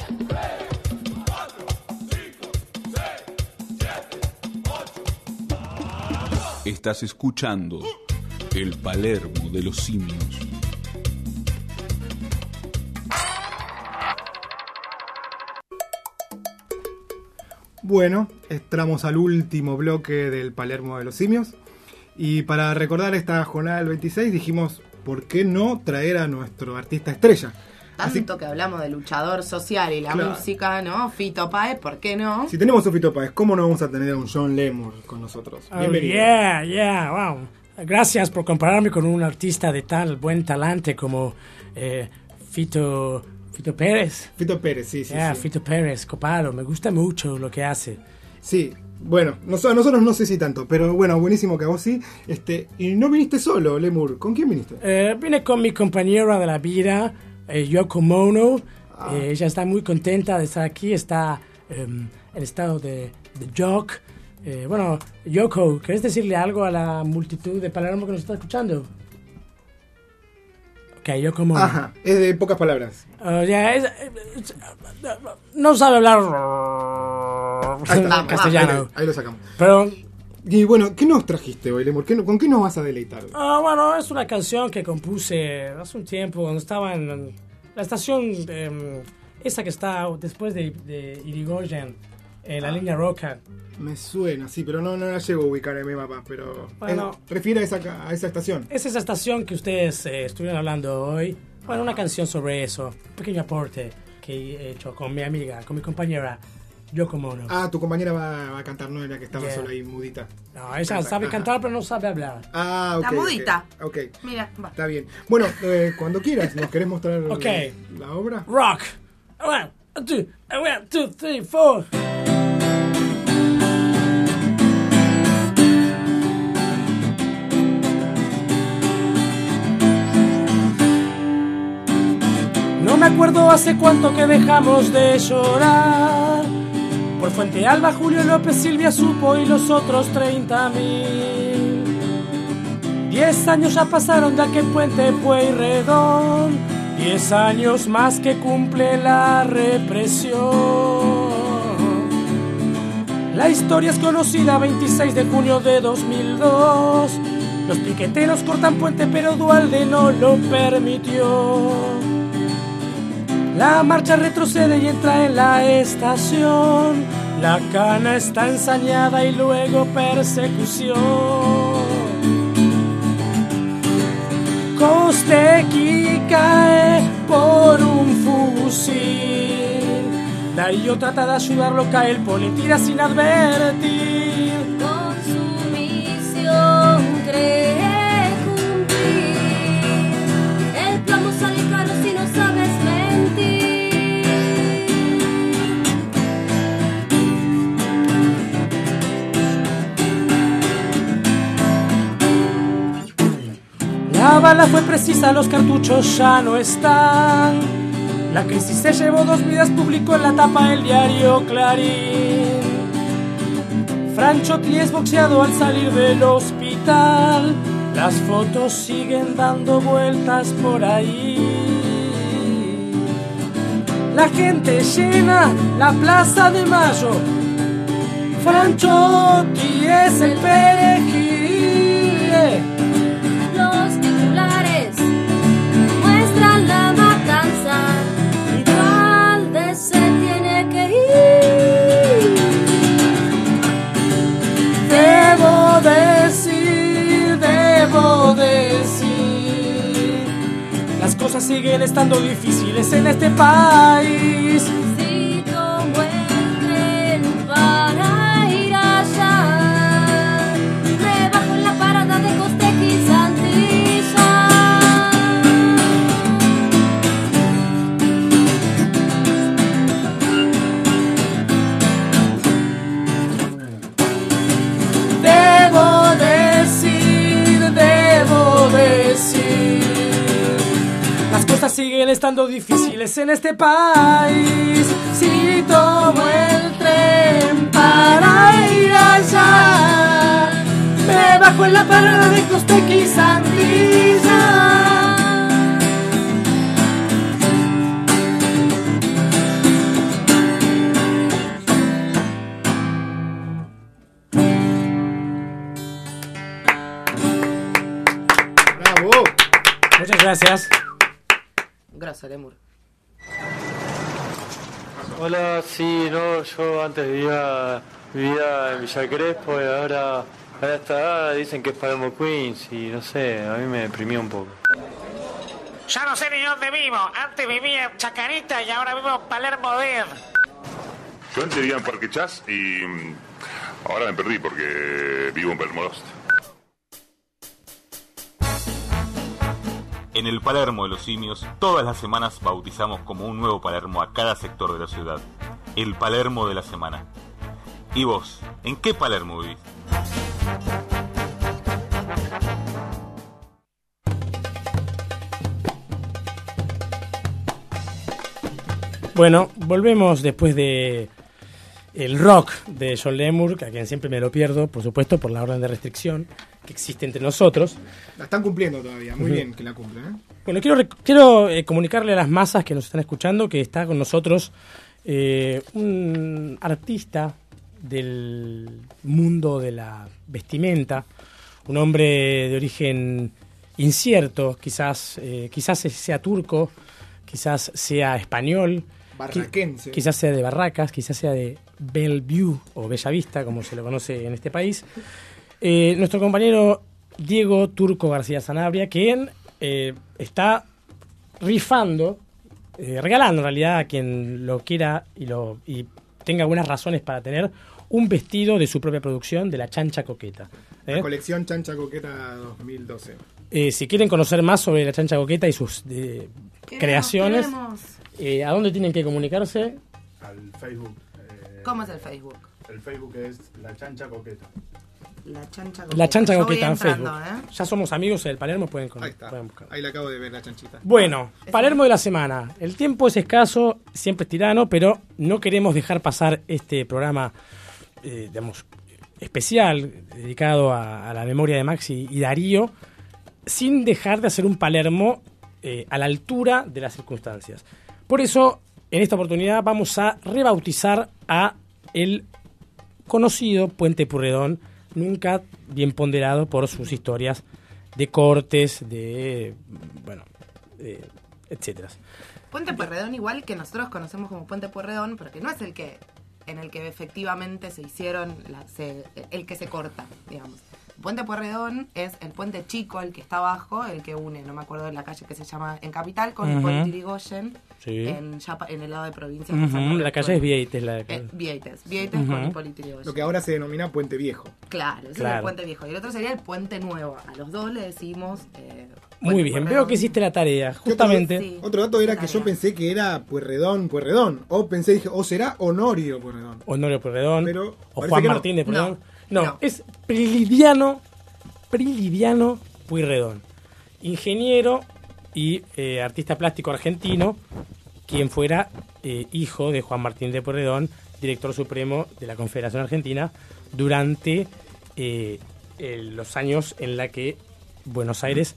Estás escuchando el Palermo de los simios. Bueno, entramos al último bloque del Palermo de los Simios. Y para recordar esta jornada del 26 dijimos, ¿por qué no traer a nuestro artista estrella? Tanto que hablamos de luchador social y la Claro. música, ¿no? Fito Páez, ¿por qué no? Si tenemos a Fito Páez, ¿cómo no vamos a tener a un John Lemur con nosotros? Oh, Bienvenido. yeah, yeah, wow. Gracias por compararme con un artista de tal buen talante como eh, Fito, Fito Pérez. Fito Pérez, sí, sí. Yeah, sí. Fito Pérez, copado. Me gusta mucho lo que hace. Sí, bueno, nos- a nosotros no sé si tanto, pero bueno, buenísimo que vos sí. Este, y no viniste solo, Lemur, ¿con quién viniste? Eh, vine con mi compañera de la vida, eh, Yoko Mono. Ah. Eh, ella está muy contenta de estar aquí. Está em, en estado de, de. Eh, bueno, Yoko, ¿querés decirle algo a la multitud de Palermo que nos está escuchando? Ok, Yoko Mono. Ajá, es de pocas palabras. Oh, ya, es- es- no sabe hablar castellano. Ahí, ahí lo sacamos. Pero Y bueno, ¿qué nos trajiste hoy, Lemur? ¿Qué no- ¿Con qué nos vas a deleitar? Ah, bueno, es una canción que compuse hace un tiempo cuando estaba en la estación em, esa que está después de, de Irigoyen, en la línea Roca. Me suena, sí, pero no, no la llego a ubicar en mi mapa, pero... Bueno. eh, refiere a esa, a esa estación. Es esa estación que ustedes eh, estuvieron hablando hoy. Bueno, una canción sobre eso, un pequeño aporte que he hecho con mi amiga, con mi compañera Yoko Mono. Ah, tu compañera va, va a cantar, no era que estaba Yeah. sola ahí mudita. No, ella sabe ajá. cantar pero no sabe hablar. Ah, ok. La ok, mudita. Ok, Mira, va. está bien. Bueno, eh, cuando quieras, ¿nos querés mostrar Ok. la obra? Rock. One, two, one, two, three, four. No me acuerdo hace cuánto que dejamos de llorar. Por Fuente Alba, Julio López, Silvia Supo y los otros 30 mil. Diez años ya pasaron de aquel puente Pueyrredón. Diez años más que cumple la represión. La historia es conocida 26 de junio de 2002. Los piqueteros cortan puente, pero Dualde no lo permitió. La marcha retrocede y entra en la estación. La cana está ensañada y luego persecución. Costequi cae por un fusil. Darío trata de ayudarlo, cae el poli, tira sin advertir. La bala fue precisa, los cartuchos ya no están. La crisis se llevó dos vidas, publicó en la tapa el diario Clarín. Franchotti es boxeado al salir del hospital. Las fotos siguen dando vueltas por ahí. La gente llena la plaza de Mayo. Franchotti es el perejil. Siguen estando difíciles en este país. Siguen estando difíciles en este país. Si tomo el tren para ir allá, me bajo en la parada de Costequi Santilla. ¡Bravo! Muchas gracias. Lemur. Hola, sí, no, yo antes vivía, vivía en Villa Crespo y ahora a esta edad dicen que es Palermo Queens y no sé, a mí me deprimió un poco. Ya no sé ni dónde vivo. Antes vivía en Chacarita y ahora vivo en Palermo Ver. Yo antes vivía en Parque Chas y mm, ahora me perdí porque vivo en Palermo Lost. En el Palermo de los Simios, todas las semanas bautizamos como un nuevo Palermo a cada sector de la ciudad. El Palermo de la semana. ¿Y vos? ¿En qué Palermo vivís? Bueno, volvemos después de el rock de John Lemur, a quien siempre me lo pierdo, por supuesto, por la orden de restricción que existe entre nosotros. La están cumpliendo todavía, muy Ujú. bien que la cumplen. ¿eh? Bueno, quiero, quiero eh, comunicarle a las masas que nos están escuchando que está con nosotros eh, un artista del mundo de la vestimenta, un hombre de origen incierto, quizás, eh, quizás sea turco, quizás sea español, Barraquense. qui- quizás sea de Barracas, quizás sea de Bellevue o Bellavista, como se lo conoce en este país. Eh, nuestro compañero Diego Turco García Sanabria, quien eh, está rifando, eh, regalando en realidad a quien lo quiera y, lo, y tenga buenas razones para tener un vestido de su propia producción de la chancha coqueta. ¿eh? La colección Chancha Coqueta 2012. Eh, si quieren conocer más sobre la chancha coqueta y sus creaciones, eh, ¿a dónde tienen que comunicarse? Al Facebook. eh, ¿Cómo es el Facebook? El Facebook es La Chancha Coqueta. La chancha coqueta. La chancha coqueta en entrando, Facebook. ¿eh? Ya somos amigos del Palermo, pueden, con- Ahí está. pueden buscar. Ahí la acabo de ver, la chanchita. Bueno, Palermo de la semana. El tiempo es escaso, siempre es tirano, pero no queremos dejar pasar este programa, eh, digamos, especial, dedicado a, a la memoria de Maxi y Darío, sin dejar de hacer un Palermo eh, a la altura de las circunstancias. Por eso, en esta oportunidad vamos a rebautizar a el conocido Puente Purredón, nunca bien ponderado por sus historias de cortes, de, bueno, de- etcétera. Puente Puerredón igual que nosotros conocemos como Puente Puerredón, pero que no es el que en el que efectivamente se hicieron la- se- el que se corta, digamos. Puente Puerredón es el puente chico, el que está abajo, el que une, no me acuerdo de la calle que se llama en Capital con Ujú. Hipólito Yrigoyen, Sí. en, Yapa- en el lado de provincia. Ujú, la calle es Vieites. La, Eh, Vieites, Vieites con Ujú. Hipólito Yrigoyen. Lo que ahora se denomina Puente Viejo. Claro, ese es Claro. el puente viejo. Y el otro sería el puente nuevo. A los dos le decimos. eh, Muy bien, veo que hiciste la tarea, justamente. Otro dato era que yo pensé que era Puerredón, Puerredón. O pensé, dije, o será Honorio Puerredón. Honorio Pueyrredón Pero o Juan que no. Martín de No, es Prilidiano, Prilidiano Pueyrredón, ingeniero y eh, artista plástico argentino, quien fuera eh, hijo de Juan Martín de Pueyrredón, director supremo de la Confederación Argentina, durante eh, los años en la que Buenos Aires...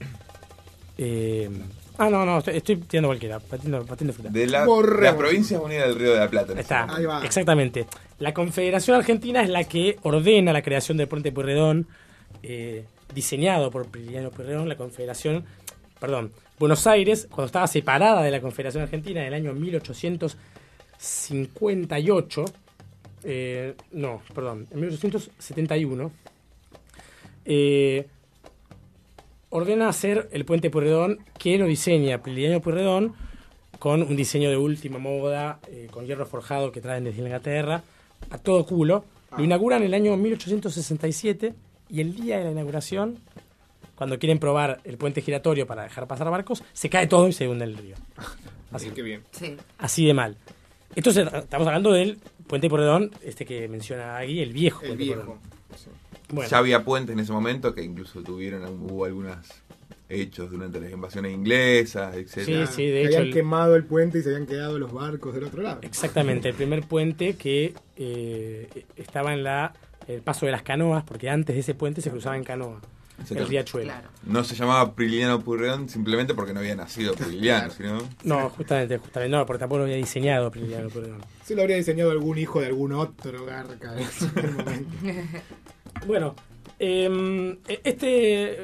ah, no, no, estoy, estoy tirando cualquiera, patiendo, patiendo fruta. De la, Borremos. las provincias unidas del Río de la Plata. Está, momento. exactamente. La Confederación Argentina es la que ordena la creación del puente Pueyrredón, eh, diseñado por Prilidiano Pueyrredón, la Confederación, perdón, Buenos Aires, cuando estaba separada de la Confederación Argentina en el año 1858, eh, no, perdón, en 1871, eh, ordena hacer el puente Pueyrredón que lo diseña Prilidiano Pueyrredón con un diseño de última moda, eh, con hierro forjado que traen desde Inglaterra, a todo culo. Lo inauguran en el año 1867 y el día de la inauguración, cuando quieren probar el puente giratorio para dejar pasar barcos, se cae todo y se hunde el río. Así, Qué bien. Sí. así de mal. Entonces, estamos hablando del puente Porredón, este que menciona aquí, el viejo El puente viejo. Porredón. Bueno. Ya había puentes en ese momento que incluso tuvieron, hubo algunos hechos durante las invasiones inglesas, etc. Sí, sí, de Se hecho, habían el- quemado el puente y se habían quedado los barcos del otro lado. Exactamente, el primer puente que eh, estaba en la el paso de las canoas, porque antes de ese puente se cruzaba en canoa, el riachuelo. No se llamaba Priliano Purreón simplemente porque no había nacido Priliano, sino... No, justamente, justamente, no, porque tampoco lo había diseñado Priliano Pueyrredón. Se lo habría diseñado algún hijo de algún otro garca en ese momento. Bueno, eh, este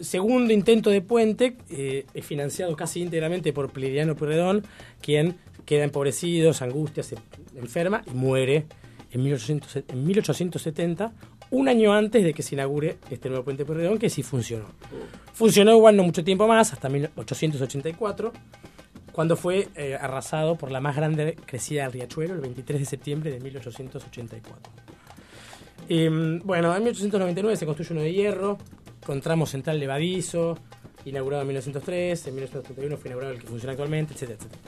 segundo intento de puente eh, es financiado casi íntegramente por Priliano Pueyrredón, quien queda empobrecido, se angustia, se enferma y muere en, 1800 en 1870, un año antes de que se inaugure este nuevo puente Pueyrredón, que sí funcionó. Funcionó igual no mucho tiempo más, hasta 1884, cuando fue eh, arrasado por la más grande crecida del riachuelo el 23 de septiembre de 1884. Eh, bueno, en 1899 se construye uno de hierro, con tramo central levadizo, inaugurado en 1903, en 1931 fue inaugurado el que funciona actualmente, etcétera, etcétera.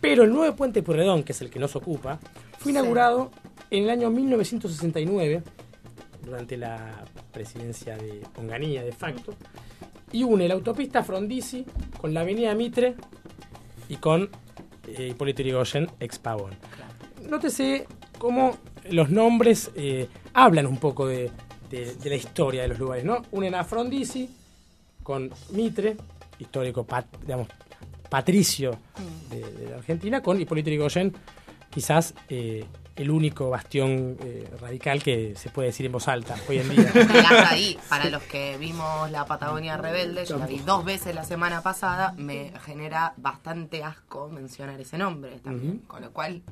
Pero el nuevo puente Pueyrredón, que es el que nos ocupa, fue inaugurado en el año 1969, durante la presidencia de Onganía de facto, y une la autopista Frondizi con la avenida Mitre y con eh, Hipólito Yrigoyen, ex Pavón. Nótese cómo los nombres eh, hablan un poco de, de- de la historia de los lugares, ¿no? Unen a Frondizi con Mitre, histórico, pat- digamos, patricio de, de la Argentina, con Hipólito Yrigoyen, quizás eh, el único bastión eh, radical que se puede decir en voz alta hoy en día. Ahí, para los que vimos la Patagonia Rebelde, yo la vi dos veces la semana pasada, me genera bastante asco mencionar ese nombre también. Con lo cual,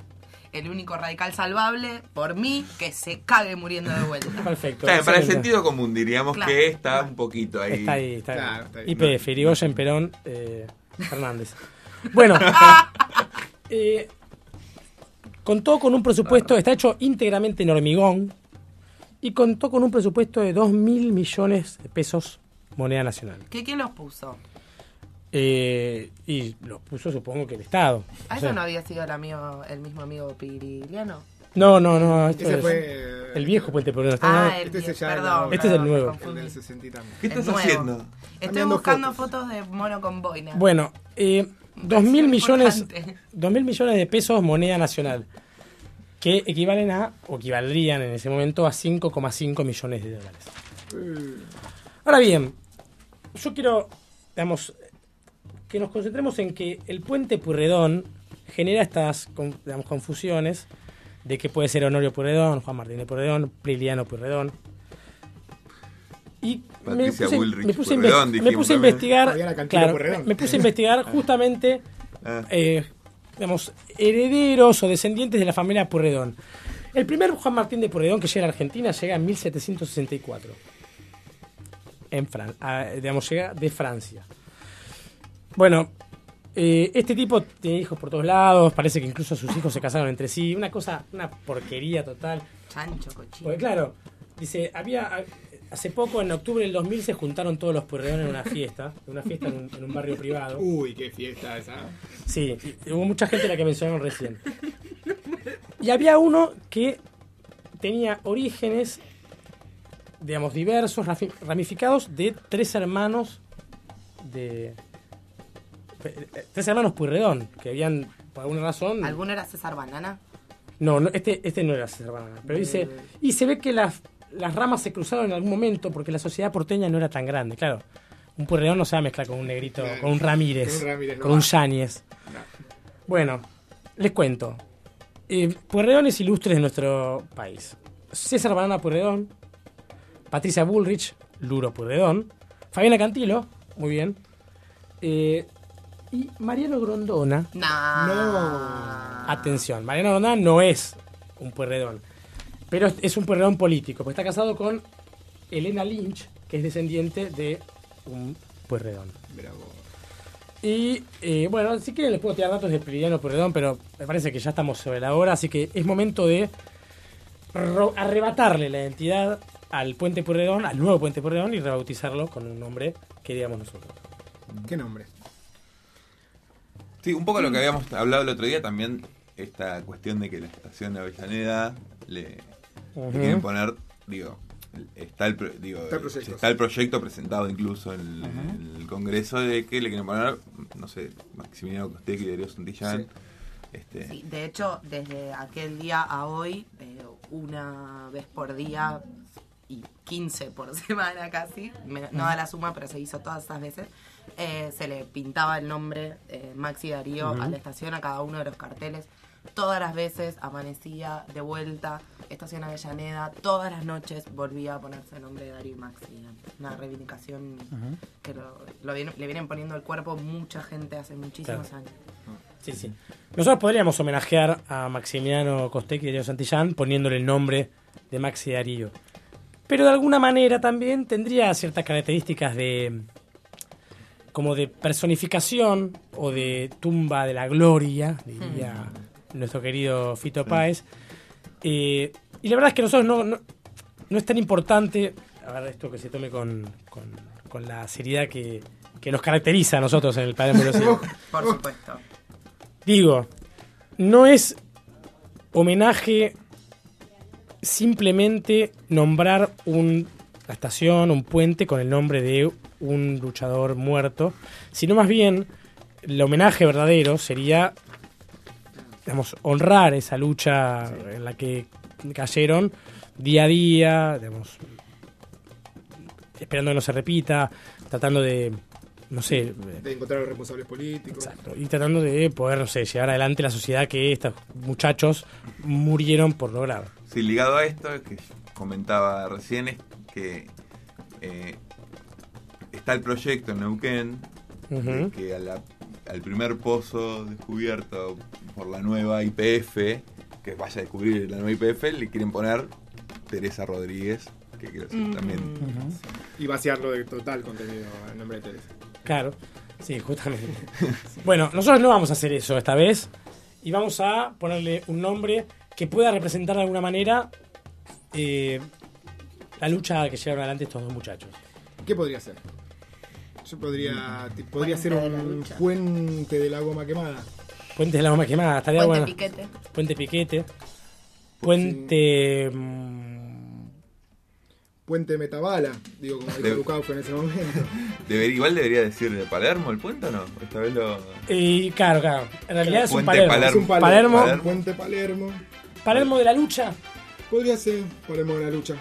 el único radical salvable, por mí, que se cague muriendo de vuelta. Perfecto. Claro, para el sentido común diríamos Claro. que está un poquito ahí. Está ahí, está ahí. Claro, está ahí. IPF, Irigoyen, Perón, eh, Fernández. Bueno, eh, contó con un presupuesto, está hecho íntegramente en hormigón, y contó con un presupuesto de 2 mil millones de pesos moneda nacional. ¿Qué, ¿Quién los puso? Eh, y lo puso supongo que el Estado. ¿A eso sea, no había sido el, amigo, el mismo amigo Piriliano? no, no, no, esto Ese es fue, eh, el viejo puente Pueyrredón. Ah, Está- el Este viejo, el perdón. nuevo. Este es el nuevo. me confundí. El del 60 y tanto. ¿Qué El estás nuevo. haciendo? Estoy Cambiando buscando fotos. de mono con boina. Bueno, eh, dos mil millones, importante. dos mil millones de pesos moneda nacional, que equivalen a, o equivaldrían en ese momento a 5,5 millones de dólares. Ahora bien, yo quiero, digamos, que nos concentremos en que el puente Purredón genera estas digamos, confusiones de que puede ser Honorio Purredón, Juan Martín de Purredón, Priliano Purredón. Y me Patricia puse, Bullrich me puse a me puse a investigar, claro, me, puse a investigar justamente, Ah. eh, digamos, herederos o descendientes de la familia Purredón. El primer Juan Martín de Purredón que llega a la Argentina llega en 1764. En Fran ah, digamos, llega de Francia. Bueno, eh, este tipo tiene hijos por todos lados, parece que incluso sus hijos se casaron entre sí, una cosa, una porquería total. Chancho, cochino. Porque claro, dice, había hace poco, en octubre del 2000, se juntaron todos los Pueyrredón en una fiesta, en una fiesta en un, en un barrio privado. Uy, qué fiesta esa. Sí, hubo mucha gente la que mencionaron recién. Y había uno que tenía orígenes, digamos, diversos, ramificados de tres hermanos de... eh, Tres hermanos Purredón, que habían, por alguna razón... ¿Alguno era César Banana? No, no, este, este no era César Banana. Pero dice. Y se ve que las, las ramas se cruzaron en algún momento porque la sociedad porteña no era tan grande. Claro, un Pueyrredón no se va a mezclar con un negrito, Claro. con un Ramírez, Con un Ramírez, no con un. Yáñez. Bueno, les cuento. Eh, Pueyrredones ilustres de nuestro país: César Banana Pueyrredón, Patricia Bullrich, Luro Pueyrredón, Fabiana Cantilo, muy bien. eh, y Mariano Grondona. No. Atención, Mariano Grondona no es un puerredón, pero es- un puerredón político, porque está casado con Elena Lynch, que es descendiente de un puerredón. Y eh, bueno, si quieren les puedo tirar datos de Priliano Puerredón, pero me parece que ya estamos sobre la hora, así que es momento de arrebatarle la identidad al puente Puerredón, al nuevo puente Puerredón, y rebautizarlo con un nombre que digamos nosotros. ¿Qué nombre? Sí, un poco lo que habíamos hablado el otro día también, esta cuestión de que la estación de Avellaneda le, quieren poner, digo, está el, pro- digo, Está el proyecto. está el proyecto presentado incluso en el, en el Congreso de que le quieren poner, no sé, Maximiliano Costec y Darío Santillán. Este, Sí, de hecho, desde aquel día a hoy, eh, una vez por día y 15 por semana casi, me- no da la suma, pero se hizo todas esas veces, eh, se le pintaba el nombre eh, Maxi Darío a la estación, a cada uno de los carteles. Todas las veces amanecía de vuelta, estación Avellaneda, todas las noches volvía a ponerse el nombre de Darío y Maxi. Una reivindicación que lo, lo viene- le vienen poniendo el cuerpo mucha gente hace muchísimos Claro. años. Sí, sí. Nosotros podríamos homenajear a Maximiliano Costec y Darío Santillán poniéndole el nombre de Maxi Darío. Pero de alguna manera también tendría ciertas características de como de personificación o de tumba de la gloria, diría nuestro querido Fito Páez. Eh, y la verdad es que nosotros no, no, no es tan importante, a ver, esto que se tome con, con, con la seriedad que, que nos caracteriza a nosotros en el Palermo de. Por supuesto. Digo, no es homenaje simplemente nombrar un, la estación, un puente con el nombre de un luchador muerto, sino más bien el homenaje verdadero sería, digamos, honrar esa lucha en la que cayeron día a día, digamos, esperando que no se repita, tratando de, no sé, De encontrar a los responsables políticos. y tratando de poder, no sé, llevar adelante la sociedad que estos muchachos murieron por lograr. Sí, ligado a esto, que comentaba recién, es que eh, está el proyecto en Neuquén, de que a la- al primer pozo descubierto por la nueva IPF, que vaya a descubrir la nueva IPF, le quieren poner Teresa Rodríguez, que quiero decir también. Y vaciarlo de total contenido en nombre de Teresa. Claro, sí, justamente. bueno, nosotros no vamos a hacer eso esta vez y vamos a ponerle un nombre que pueda representar de alguna manera eh, la lucha que llevaron adelante estos dos muchachos. ¿Qué podría ser? Yo podría, ti- podría ser un puente de la goma quemada. Puente de la goma quemada, estaría Puente bueno. Piquete. Puente Piquete. Puente. mm, Puente Metabala, digo, como dijo Lucao en ese momento. Igual debería decir de Palermo el puente o no? Esta vez lo. Y claro, claro. En realidad es un Puente Palermo. Palermo. Es un Palermo. Palermo. Palermo. Puente Palermo. Palermo de la lucha. Podría ser Palermo de la lucha.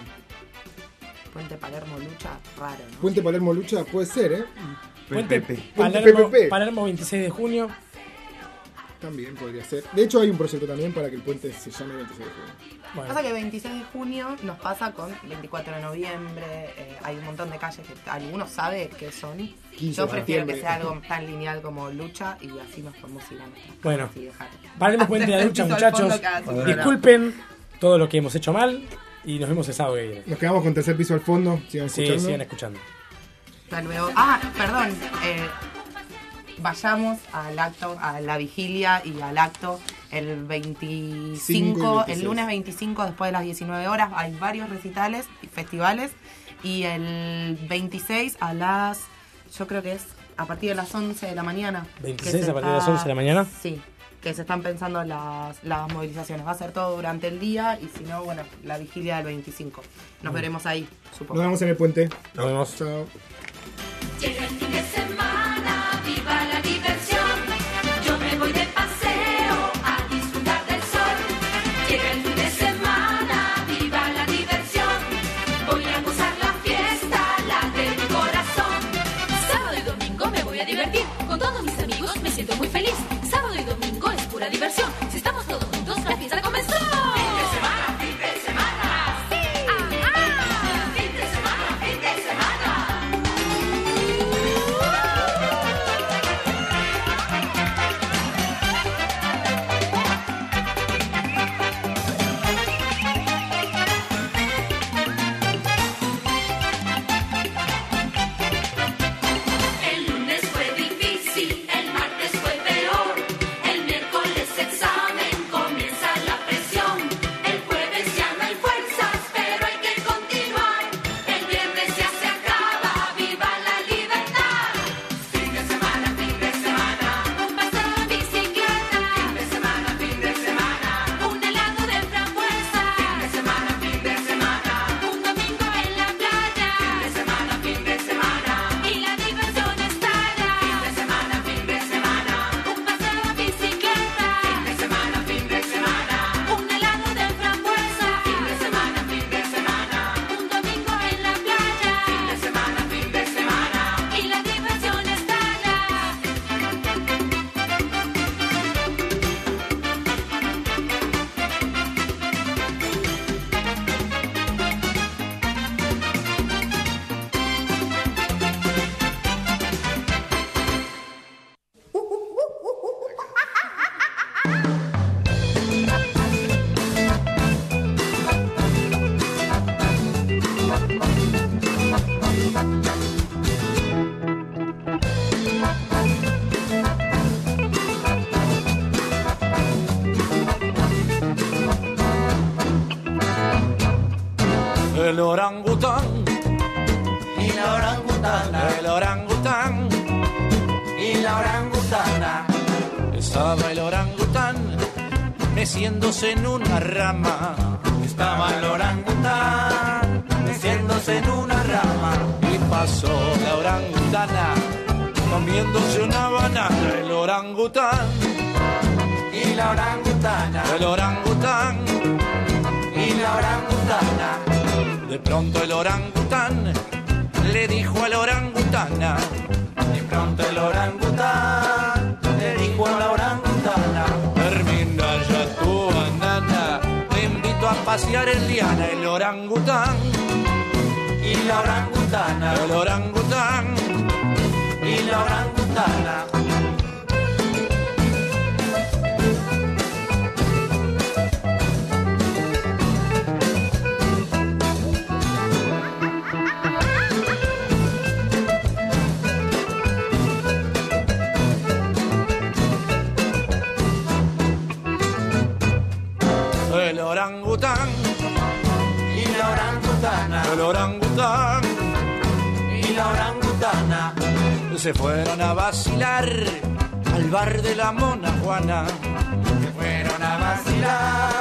Puente Palermo Lucha, raro, ¿no? Puente Palermo lucha, puede ser, ¿eh? Puente. Palermo, PPP. Palermo 26 de junio. También podría ser. De hecho, hay un proyecto también para que el puente se llame 26 de junio. Pasa que 26 de junio nos pasa con 24 de noviembre, eh, hay un montón de calles que algunos saben que son. 15 Yo prefiero que sea algo tan lineal como lucha y así nos podemos ir a nuestra Bueno, paremos puente de la lucha, muchachos. Disculpen todo lo que hemos hecho mal y nos vemos el sábado que viene. Nos quedamos con tercer piso al fondo. Sigan Sí, escuchando. sigan escuchando. Hasta luego. Ah, perdón. eh, vayamos al acto, a la vigilia y al acto el 25, Cinco y 26. el lunes 25 después de las 19 horas. Hay varios recitales y festivales. Y el 26 a las, yo creo que es a partir de las 11 de la mañana. que 26 se a partir de las está- 11 de la mañana. Sí, que se están pensando las, las movilizaciones. Va a ser todo durante el día y si no, bueno, la vigilia del 25. Nos Mm. veremos ahí, supongo. Nos vemos en el puente. Nos vemos. Chao. Pronto el orangután le dijo a la orangutana De pronto el orangután le dijo a la orangutana. Termina ya tu banana Te invito a pasear en liana El orangután Y la orangutana, El orangután y la orangutana. Se fueron a vacilar al bar de la Mona Juana. Fueron a vacilar.